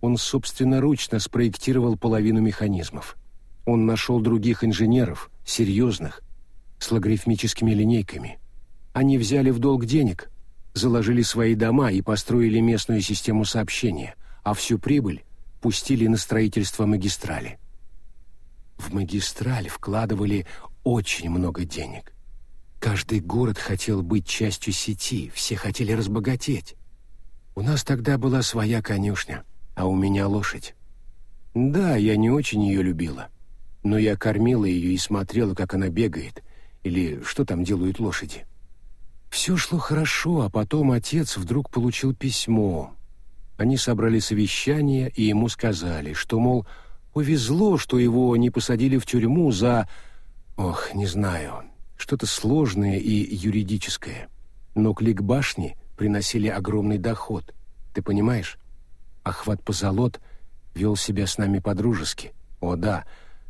Он собственноручно спроектировал половину механизмов. Он нашел других инженеров, серьезных, с логарифмическими линейками. Они взяли в долг денег — заложили свои дома и построили местную систему сообщения, а всю прибыль пустили на строительство магистрали. В магистраль вкладывали очень много денег. Каждый город хотел быть частью сети, все хотели разбогатеть. У нас тогда была своя конюшня, а у меня лошадь. Да, я не очень ее любила, но я кормила ее и смотрела, как она бегает, или что там делают лошади. Все шло хорошо, а потом отец вдруг получил письмо. Они собрали совещание и ему сказали, что, мол, повезло, что его не посадили в тюрьму за... Ох, не знаю, что-то сложное и юридическое. Но клик башни приносили огромный доход, ты понимаешь? Охват позолот вел себя с нами по-дружески, о да,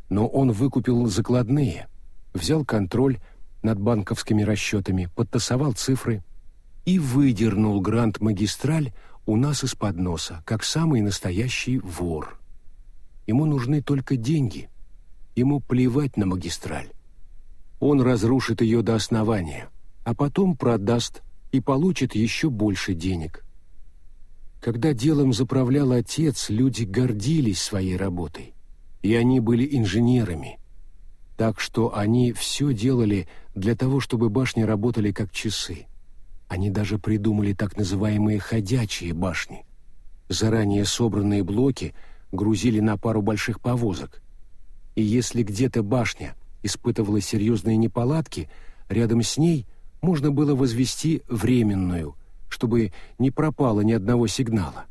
но он выкупил закладные, взял контроль над банковскими расчетами, подтасовал цифры и выдернул грант-магистраль у нас из-под носа, как самый настоящий вор. Ему нужны только деньги. Ему плевать на магистраль. Он разрушит ее до основания, а потом продаст и получит еще больше денег. Когда делом заправлял отец, люди гордились своей работой, и они были инженерами, так что они все делали для того, чтобы башни работали как часы. Они даже придумали так называемые «ходячие башни». Заранее собранные блоки грузили на пару больших повозок. И если где-то башня испытывала серьезные неполадки, рядом с ней можно было возвести временную, чтобы не пропало ни одного сигнала.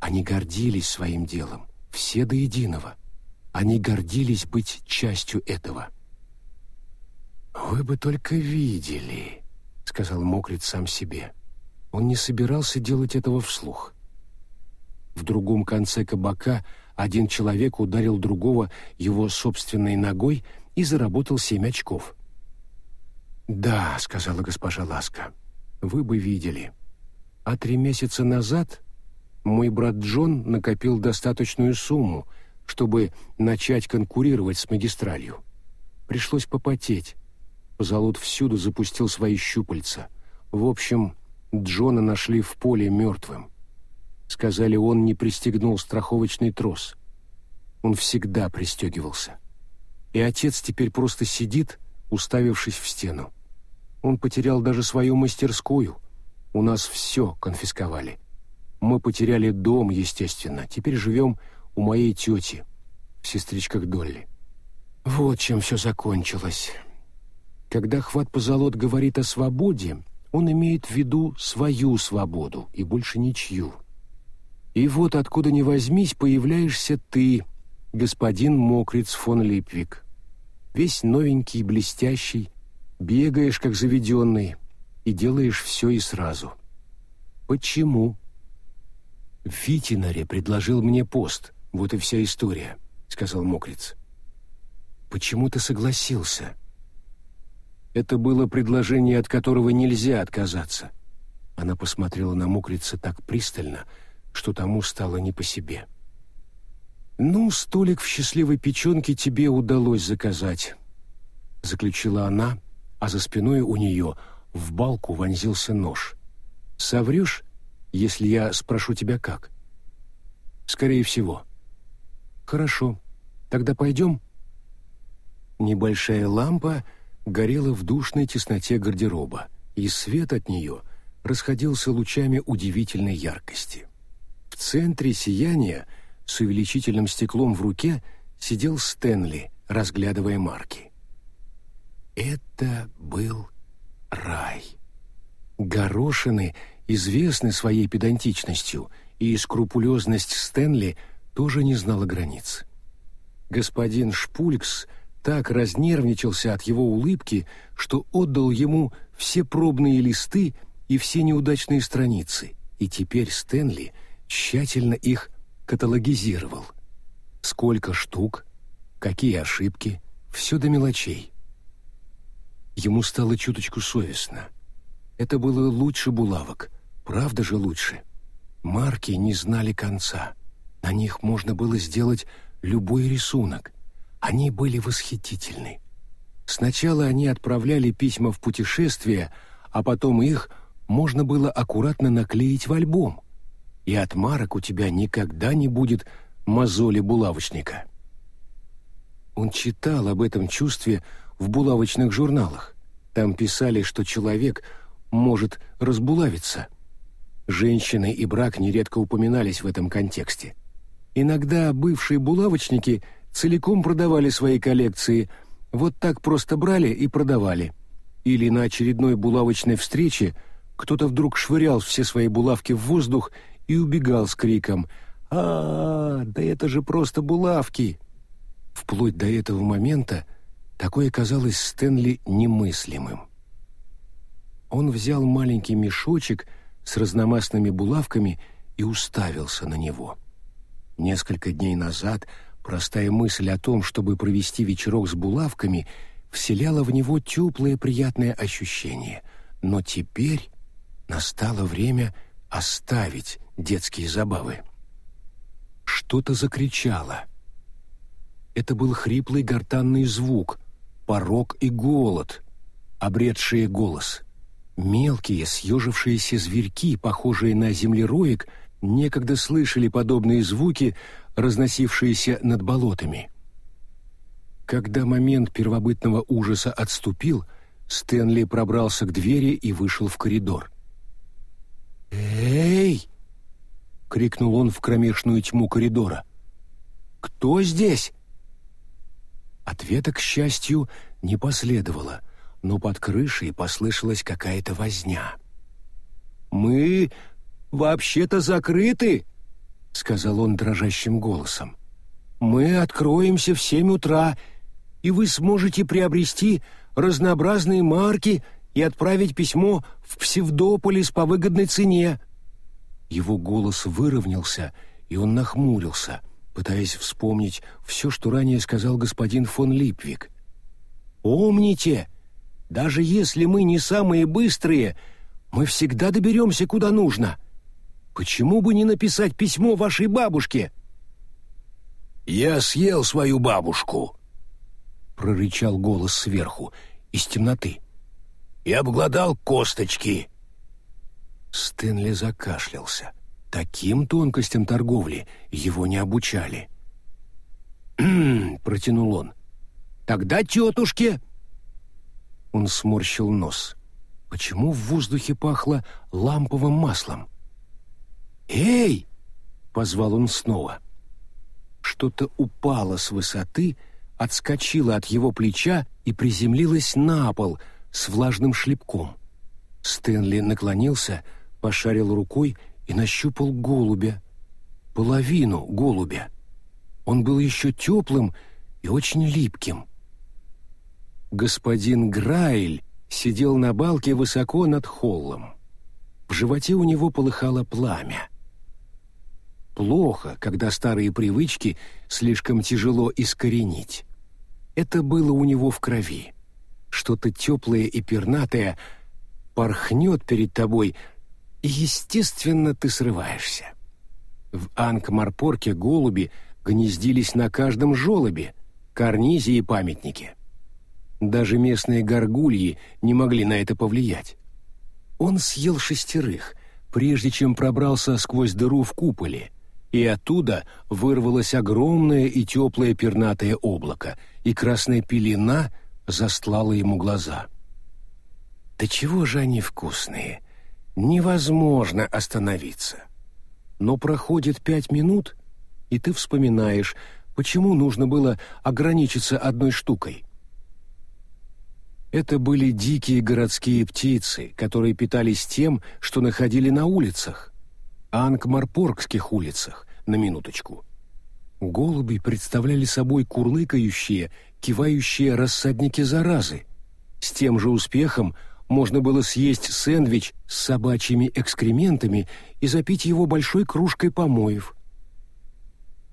Они гордились своим делом, все до единого. Они гордились быть частью этого. «Вы бы только видели», — сказал Мокрит сам себе. Он не собирался делать этого вслух. В другом конце кабака один человек ударил другого его собственной ногой и заработал семь очков. «Да», — сказала госпожа Ласка, — «вы бы видели. А три месяца назад мой брат Джон накопил достаточную сумму, чтобы начать конкурировать с магистралью. Пришлось попотеть. Позолот всюду запустил свои щупальца. В общем, Джона нашли в поле мертвым. Сказали, он не пристегнул страховочный трос. Он всегда пристегивался. И отец теперь просто сидит, уставившись в стену. Он потерял даже свою мастерскую. У нас все конфисковали. Мы потеряли дом, естественно. Теперь живем у моей тети, в сестричках Долли. Вот чем все закончилось. Когда хват позолот говорит о свободе, он имеет в виду свою свободу и больше ничью. И вот откуда ни возьмись, появляешься ты, господин Мокриц фон Липвик. Весь новенький блестящий, бегаешь как заведенный и делаешь все и сразу. Почему? Витинаре предложил мне пост, вот и вся история, сказал Мокриц. Почему ты согласился? Это было предложение, от которого нельзя отказаться. Она посмотрела на Мокрица так пристально, что тому стало не по себе. «Ну, столик в счастливой печенке тебе удалось заказать», — заключила она, а за спиной у нее в балку вонзился нож. «Соврешь, если я спрошу тебя как?» «Скорее всего». «Хорошо, тогда пойдем?» Небольшая лампа горела в душной тесноте гардероба, и свет от нее расходился лучами удивительной яркости. В центре сияния с увеличительным стеклом в руке сидел Стэнли, разглядывая марки. Это был рай. Горошины известны своей педантичностью, и скрупулезность Стэнли тоже не знала границ. Господин Шпулькс так разнервничался от его улыбки, что отдал ему все пробные листы и все неудачные страницы, и теперь Стэнли — тщательно их каталогизировал. Сколько штук, какие ошибки, все до мелочей. Ему стало чуточку совестно. Это было лучше булавок, правда же лучше. Марки не знали конца. На них можно было сделать любой рисунок. Они были восхитительны. Сначала они отправляли письма в путешествие, а потом их можно было аккуратно наклеить в альбом — и от марок у тебя никогда не будет мозоли булавочника. Он читал об этом чувстве в булавочных журналах. Там писали, что человек может разбулавиться. Женщины и брак нередко упоминались в этом контексте. Иногда бывшие булавочники целиком продавали свои коллекции, вот так просто брали и продавали. Или на очередной булавочной встрече кто-то вдруг швырял все свои булавки в воздух и убегал с криком «А, -а, -а да это же просто булавки!» Вплоть до этого момента такое казалось Стэнли немыслимым. Он взял маленький мешочек с разномастными булавками и уставился на него. Несколько дней назад простая мысль о том, чтобы провести вечерок с булавками, вселяла в него теплое приятное ощущение, но теперь настало время оставить детские забавы. Что-то закричало. Это был хриплый гортанный звук, порог и голод, обретшие голос. Мелкие, съежившиеся зверьки, похожие на землероек, некогда слышали подобные звуки, разносившиеся над болотами. Когда момент первобытного ужаса отступил, Стэнли пробрался к двери и вышел в коридор. «Эй!» Крикнул он в кромешную тьму коридора. «Кто здесь?» Ответа, к счастью, не последовало, но под крышей послышалась какая-то возня. «Мы вообще-то закрыты», — сказал он дрожащим голосом. «Мы откроемся в семь утра, и вы сможете приобрести разнообразные марки и отправить письмо в Псевдополис по выгодной цене». Его голос выровнялся, и он нахмурился, пытаясь вспомнить все, что ранее сказал господин фон Липвик. «Помните, даже если мы не самые быстрые, мы всегда доберемся куда нужно. Почему бы не написать письмо вашей бабушке?» «Я съел свою бабушку», — прорычал голос сверху, из темноты. «И обглодал косточки». Стэнли закашлялся. Таким тонкостям торговли его не обучали. «Хм», протянул он. «Тогда тетушке...» Он сморщил нос. Почему в воздухе пахло ламповым маслом? «Эй!» — позвал он снова. Что-то упало с высоты, отскочило от его плеча и приземлилось на пол с влажным шлепком. Стэнли наклонился, пошарил рукой и нащупал голубя. Половину голубя. Он был еще теплым и очень липким. Господин Грайль сидел на балке высоко над холлом. В животе у него полыхало пламя. Плохо, когда старые привычки слишком тяжело искоренить. Это было у него в крови. Что-то теплое и пернатое порхнет перед тобой, естественно, ты срываешься. В Ангмарпорке голуби гнездились на каждом желобе, карнизе и памятнике. Даже местные горгульи не могли на это повлиять. Он съел шестерых, прежде чем пробрался сквозь дыру в куполе, и оттуда вырвалось огромное и теплое пернатое облако, и красная пелена застлала ему глаза. «Да чего же они вкусные! Невозможно остановиться!» Но проходит пять минут, и ты вспоминаешь, почему нужно было ограничиться одной штукой — это были дикие городские птицы, которые питались тем, что находили на улицах. Ангмарпоргских улицах, на минуточку. Голуби представляли собой курлыкающие, кивающие рассадники заразы. С тем же успехом можно было съесть сэндвич с собачьими экскрементами и запить его большой кружкой помоев.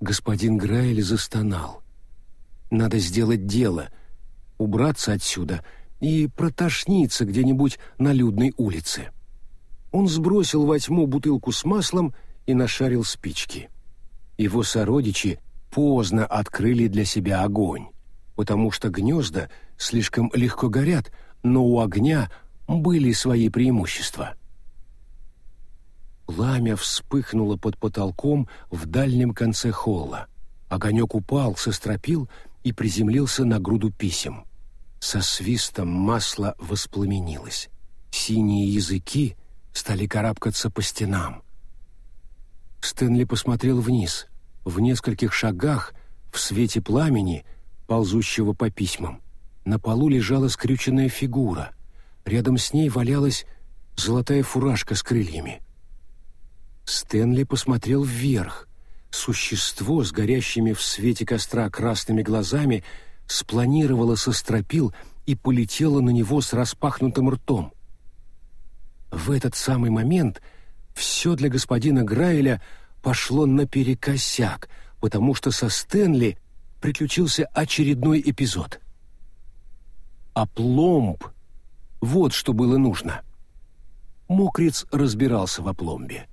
Господин Грайль застонал. «Надо сделать дело, убраться отсюда», и протошниться где-нибудь на людной улице. Он сбросил во тьму бутылку с маслом и нашарил спички. Его сородичи поздно открыли для себя огонь, потому что гнезда слишком легко горят, но у огня были свои преимущества. Пламя вспыхнуло под потолком в дальнем конце холла. Огонек упал со стропил и приземлился на груду писем. Со свистом масло воспламенилось. Синие языки стали карабкаться по стенам. Стэнли посмотрел вниз. В нескольких шагах, в свете пламени, ползущего по письмам, на полу лежала скрюченная фигура. Рядом с ней валялась золотая фуражка с крыльями. Стэнли посмотрел вверх. Существо с горящими в свете костра красными глазами — спланировала со стропил и полетела на него с распахнутым ртом. В этот самый момент все для господина Грайля пошло наперекосяк, потому что со Стэнли приключился очередной эпизод. А пломб — вот что было нужно. Мокриц разбирался в опломбе.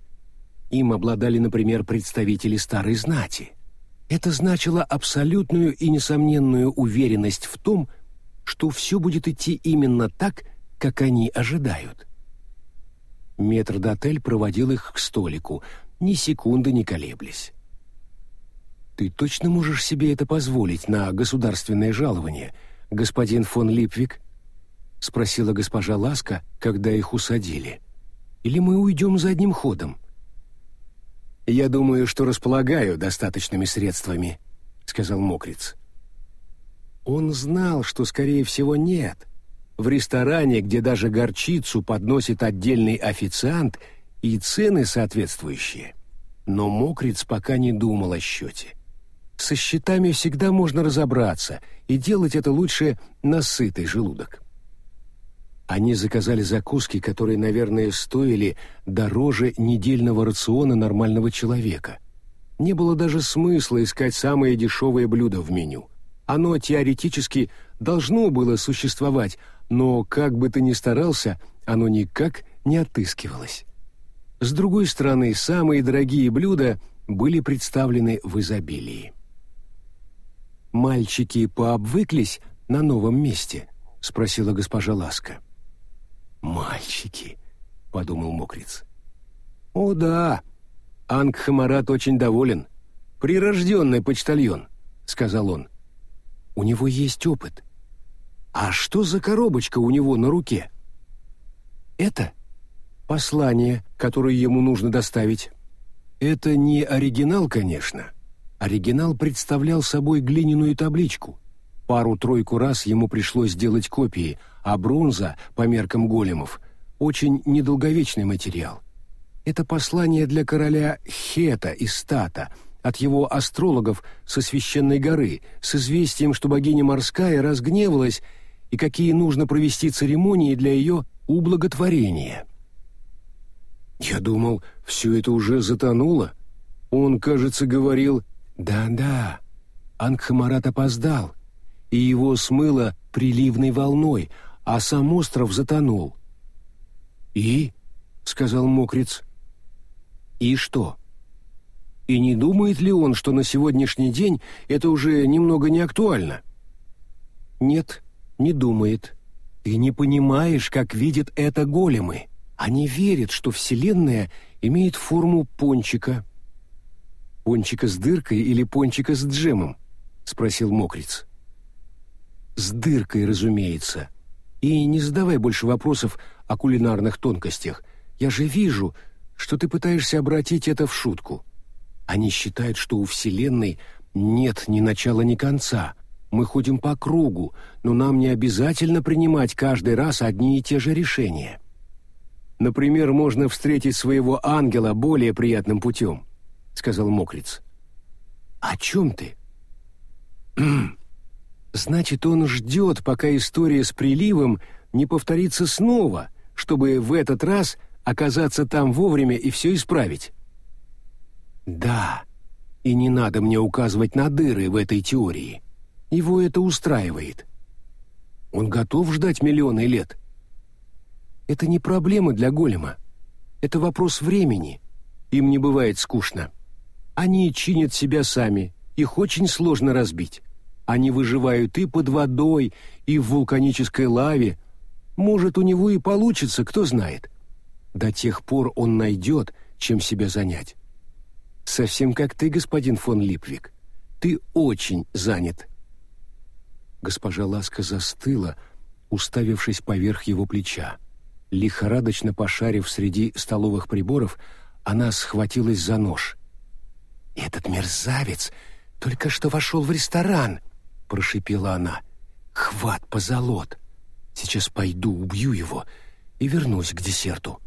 Им обладали, например, представители старой знати — это значило абсолютную и несомненную уверенность в том, что все будет идти именно так, как они ожидают. Метрдотель проводил их к столику, ни секунды не колеблясь. «Ты точно можешь себе это позволить на государственное жалование, господин фон Липвик?» — спросила госпожа Ласка, когда их усадили. «Или мы уйдем задним ходом?» «Я думаю, что располагаю достаточными средствами», — сказал Мокриц. Он знал, что, скорее всего, нет. В ресторане, где даже горчицу подносит отдельный официант, и цены соответствующие. Но Мокриц пока не думал о счете. Со счетами всегда можно разобраться, и делать это лучше на сытый желудок. Они заказали закуски, которые, наверное, стоили дороже недельного рациона нормального человека. Не было даже смысла искать самое дешевое блюдо в меню. Оно теоретически должно было существовать, но как бы ты ни старался, оно никак не отыскивалось. С другой стороны, самые дорогие блюда были представлены в изобилии. «Мальчики пообвыклись на новом месте?» — спросила госпожа Ласка. «Мальчики», — подумал Мокриц. «О да, Ангхамарат очень доволен. Прирожденный почтальон», — сказал он. «У него есть опыт. А что за коробочка у него на руке?» «Это послание, которое ему нужно доставить. Это не оригинал, конечно, Оригинал представлял собой глиняную табличку. Пару-тройку раз ему пришлось сделать копии, а бронза, по меркам големов, очень недолговечный материал. Это послание для короля Хета из Стата от его астрологов со священной горы с известием, что богиня морская разгневалась и какие нужно провести церемонии для ее ублаготворения. Я думал, все это уже затонуло. Он, кажется, говорил да-да, Ангхамарат опоздал, и его смыло приливной волной, а сам остров затонул. «И?» — сказал Мокриц. «И что?» И не думает ли он, что на сегодняшний день это уже немного не актуально? Нет, не думает. Ты не понимаешь, как видят это големы. Они верят, что Вселенная имеет форму пончика, «Пончика с дыркой или пончика с джемом?» — спросил Мокриц. «С дыркой, разумеется. И не задавай больше вопросов о кулинарных тонкостях. Я же вижу, что ты пытаешься обратить это в шутку. Они считают, что у Вселенной нет ни начала, ни конца. Мы ходим по кругу, но нам не обязательно принимать каждый раз одни и те же решения. Например, можно встретить своего ангела более приятным путем сказал Мокриц. «О чем ты?» «Значит, он ждет, пока история с приливом не повторится снова, чтобы в этот раз оказаться там вовремя и все исправить». «Да, и не надо мне указывать на дыры в этой теории. Его это устраивает. Он готов ждать миллионы лет. Это не проблема для голема. Это вопрос времени. Им не бывает скучно». Они чинят себя сами, их очень сложно разбить. Они выживают и под водой, и в вулканической лаве. Может, у него и получится, кто знает. До тех пор он найдет, чем себя занять. Совсем как ты, господин фон Липвик. Ты очень занят. Госпожа Ласка застыла, уставившись поверх его плеча. Лихорадочно пошарив среди столовых приборов, она схватилась за нож. «Этот мерзавец только что вошел в ресторан», — прошипела она. «Хват позолот! Сейчас пойду, убью его и вернусь к десерту».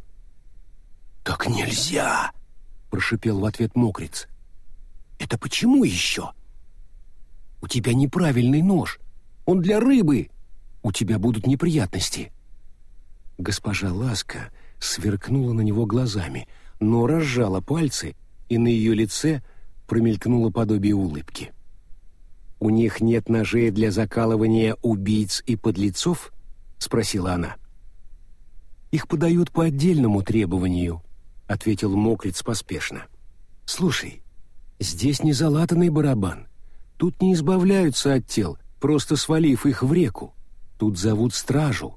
«Так нельзя!» — прошипел в ответ мокриц. «Это почему еще?» «У тебя неправильный нож. Он для рыбы. У тебя будут неприятности». Госпожа Ласка сверкнула на него глазами, но разжала пальцы, и на ее лице промелькнуло подобие улыбки. «У них нет ножей для закалывания убийц и подлецов?» — спросила она. «Их подают по отдельному требованию», — ответил Мокриц поспешно. «Слушай, здесь не залатанный барабан. Тут не избавляются от тел, просто свалив их в реку. Тут зовут стражу.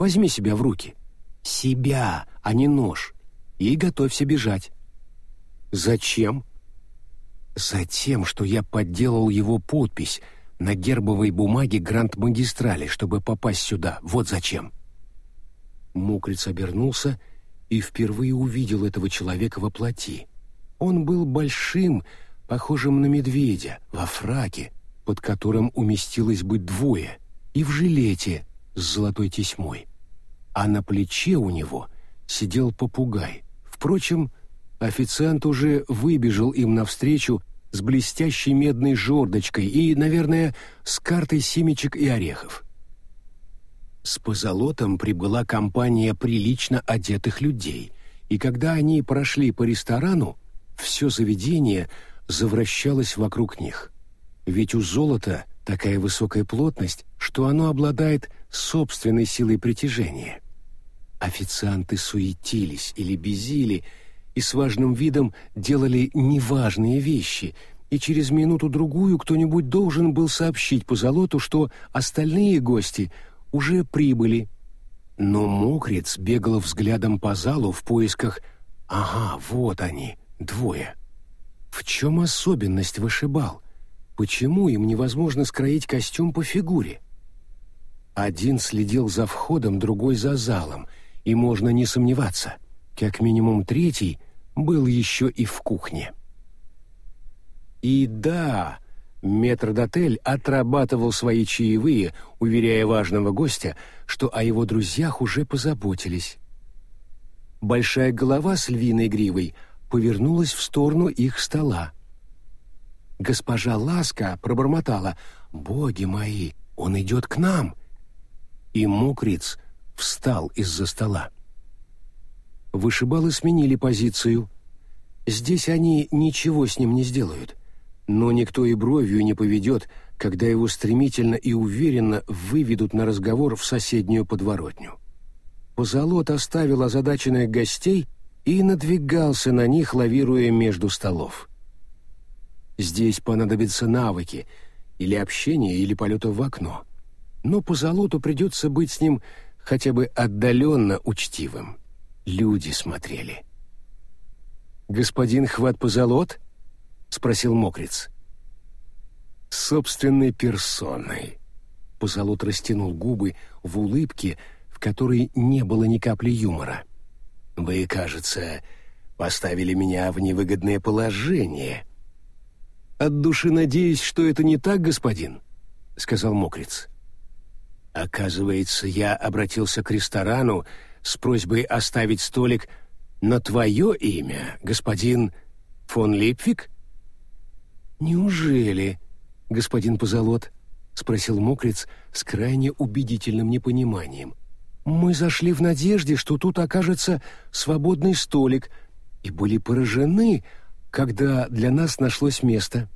Возьми себя в руки. Себя, а не нож. И готовься бежать». «Зачем?» Затем, что я подделал его подпись на гербовой бумаге Гранд-магистрали, чтобы попасть сюда. Вот зачем. Мокриц обернулся и впервые увидел этого человека во плоти. Он был большим, похожим на медведя, во фраке, под которым уместилось бы двое, и в жилете с золотой тесьмой. А на плече у него сидел попугай. Впрочем, официант уже выбежал им навстречу с блестящей медной жердочкой и, наверное, с картой семечек и орехов. С позолотом прибыла компания прилично одетых людей, и когда они прошли по ресторану, все заведение завращалось вокруг них. Ведь у золота такая высокая плотность, что оно обладает собственной силой притяжения. Официанты суетились или безили, и с важным видом делали неважные вещи, и через минуту-другую кто-нибудь должен был сообщить по золоту, что остальные гости уже прибыли. Но мокрец бегал взглядом по залу в поисках «Ага, вот они, двое». В чем особенность вышибал? Почему им невозможно скроить костюм по фигуре? Один следил за входом, другой за залом, и можно не сомневаться — как минимум третий был еще и в кухне. И да, метрдотель отрабатывал свои чаевые, уверяя важного гостя, что о его друзьях уже позаботились. Большая голова с львиной гривой повернулась в сторону их стола. Госпожа Ласка пробормотала «Боги мои, он идет к нам!» И мокриц встал из-за стола. Вышибалы сменили позицию. Здесь они ничего с ним не сделают. Но никто и бровью не поведет, когда его стремительно и уверенно выведут на разговор в соседнюю подворотню. Позолот оставил озадаченных гостей и надвигался на них, лавируя между столов. Здесь понадобятся навыки, или общение, или полета в окно. Но по золоту придется быть с ним хотя бы отдаленно учтивым люди смотрели. «Господин Хват Позолот?» — спросил Мокриц. «Собственной персоной». Позолот растянул губы в улыбке, в которой не было ни капли юмора. «Вы, кажется, поставили меня в невыгодное положение». «От души надеюсь, что это не так, господин», — сказал Мокриц. «Оказывается, я обратился к ресторану, с просьбой оставить столик на твое имя, господин фон Липвик?» «Неужели, господин Позолот?» — спросил Мокриц с крайне убедительным непониманием. «Мы зашли в надежде, что тут окажется свободный столик, и были поражены, когда для нас нашлось место».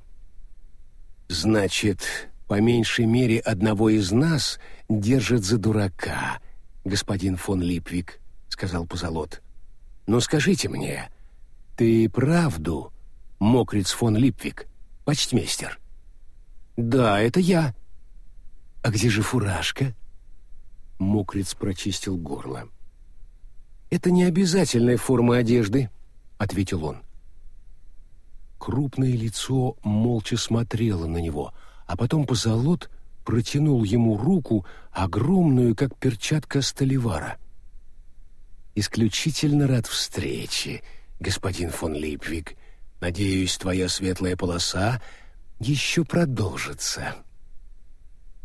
«Значит, по меньшей мере одного из нас держат за дурака», господин фон Липвик», — сказал Позолот. «Но скажите мне, ты правду, мокриц фон Липвик, почтмейстер?» «Да, это я». «А где же фуражка?» Мокриц прочистил горло. «Это не обязательная форма одежды», — ответил он. Крупное лицо молча смотрело на него, а потом Позолот протянул ему руку, огромную, как перчатка Столивара. «Исключительно рад встрече, господин фон Липвик. Надеюсь, твоя светлая полоса еще продолжится».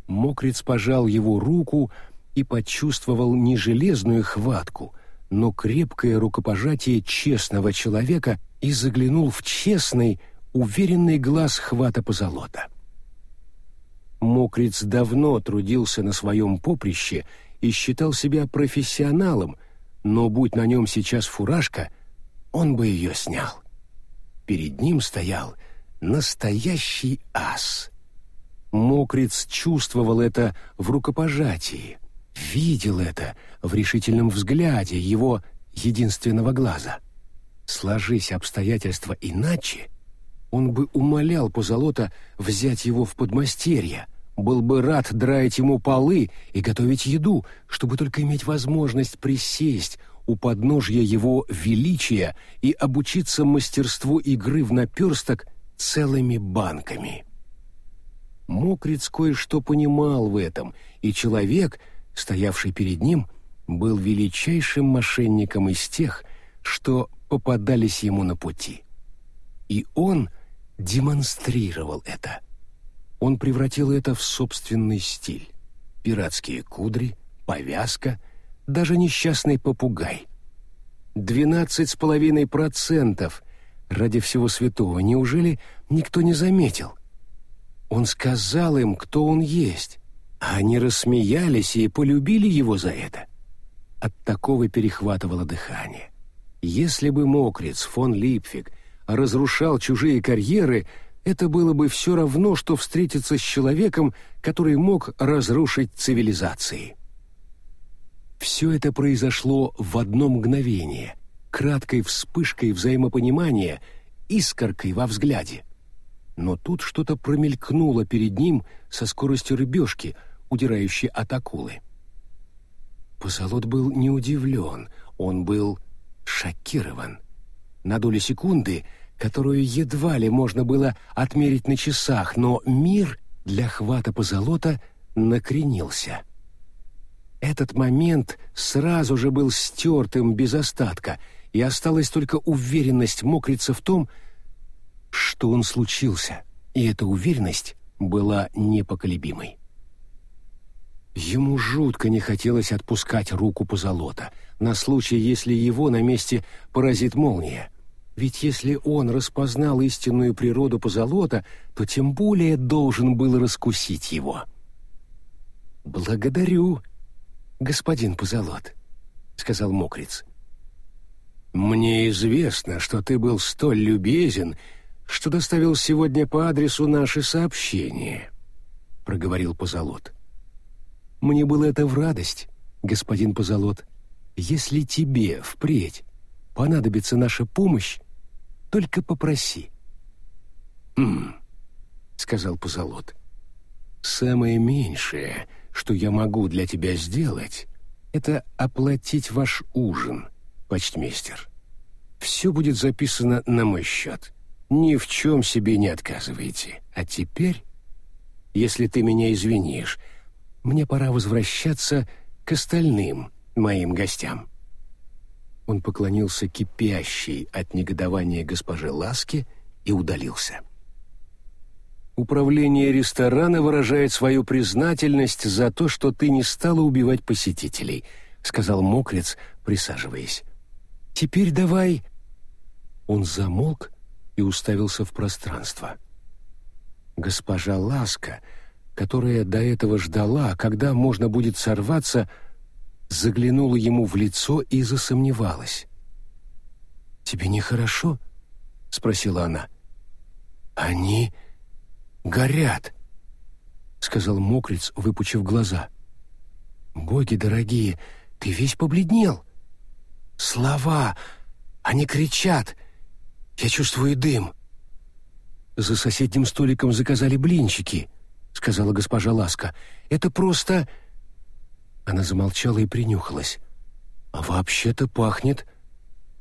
Мокриц пожал его руку и почувствовал не железную хватку, но крепкое рукопожатие честного человека и заглянул в честный, уверенный глаз хвата позолота. Мокриц давно трудился на своем поприще и считал себя профессионалом, но будь на нем сейчас фуражка, он бы ее снял. Перед ним стоял настоящий ас. Мокриц чувствовал это в рукопожатии, видел это в решительном взгляде его единственного глаза. Сложись обстоятельства иначе — он бы умолял позолота взять его в подмастерье, был бы рад драить ему полы и готовить еду, чтобы только иметь возможность присесть у подножья его величия и обучиться мастерству игры в наперсток целыми банками. Мокриц кое-что понимал в этом, и человек, стоявший перед ним, был величайшим мошенником из тех, что попадались ему на пути. И он демонстрировал это. Он превратил это в собственный стиль. Пиратские кудри, повязка, даже несчастный попугай. Двенадцать с половиной процентов. Ради всего святого, неужели никто не заметил? Он сказал им, кто он есть, а они рассмеялись и полюбили его за это. От такого перехватывало дыхание. Если бы Мокриц фон Липфиг разрушал чужие карьеры, это было бы все равно, что встретиться с человеком, который мог разрушить цивилизации. Все это произошло в одно мгновение, краткой вспышкой взаимопонимания, искоркой во взгляде. Но тут что-то промелькнуло перед ним со скоростью рыбешки, удирающей от акулы. Позолот был не удивлен, он был шокирован. На долю секунды, которую едва ли можно было отмерить на часах, но мир для хвата позолота накренился. Этот момент сразу же был стертым без остатка, и осталась только уверенность мокрица в том, что он случился, и эта уверенность была непоколебимой. Ему жутко не хотелось отпускать руку позолота, на случай, если его на месте поразит молния. Ведь если он распознал истинную природу позолота, то тем более должен был раскусить его. «Благодарю, господин позолот», — сказал мокриц. «Мне известно, что ты был столь любезен, что доставил сегодня по адресу наше сообщение», — проговорил позолот. «Мне было это в радость, господин позолот. Если тебе впредь понадобится наша помощь, только попроси». «Хм», — сказал позолот. «Самое меньшее, что я могу для тебя сделать, это оплатить ваш ужин, почтмейстер. Все будет записано на мой счет. Ни в чем себе не отказывайте. А теперь, если ты меня извинишь, мне пора возвращаться к остальным моим гостям». Он поклонился кипящей от негодования госпоже Ласке и удалился. Управление ресторана выражает свою признательность за то, что ты не стала убивать посетителей, сказал Мокрец, присаживаясь. Теперь давай. Он замолк и уставился в пространство. Госпожа Ласка, которая до этого ждала, когда можно будет сорваться, заглянула ему в лицо и засомневалась. «Тебе нехорошо?» — спросила она. «Они горят», — сказал мокрец, выпучив глаза. «Боги дорогие, ты весь побледнел. Слова, они кричат. Я чувствую дым». «За соседним столиком заказали блинчики», — сказала госпожа Ласка. «Это просто...» Она замолчала и принюхалась. «А вообще-то пахнет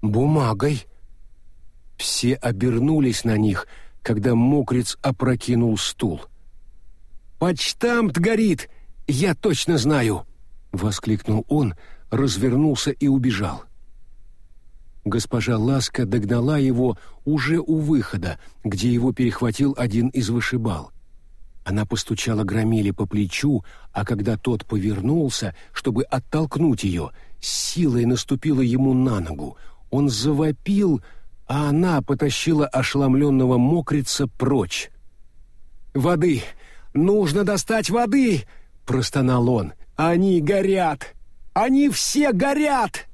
бумагой». Все обернулись на них — когда мокрец опрокинул стул. «Почтамт горит! Я точно знаю!» — воскликнул он, развернулся и убежал. Госпожа Ласка догнала его уже у выхода, где его перехватил один из вышибал. Она постучала громиле по плечу, а когда тот повернулся, чтобы оттолкнуть ее, силой наступила ему на ногу. Он завопил, а она потащила ошеломленного мокрица прочь. «Воды! Нужно достать воды!» — простонал он. «Они горят! Они все горят!»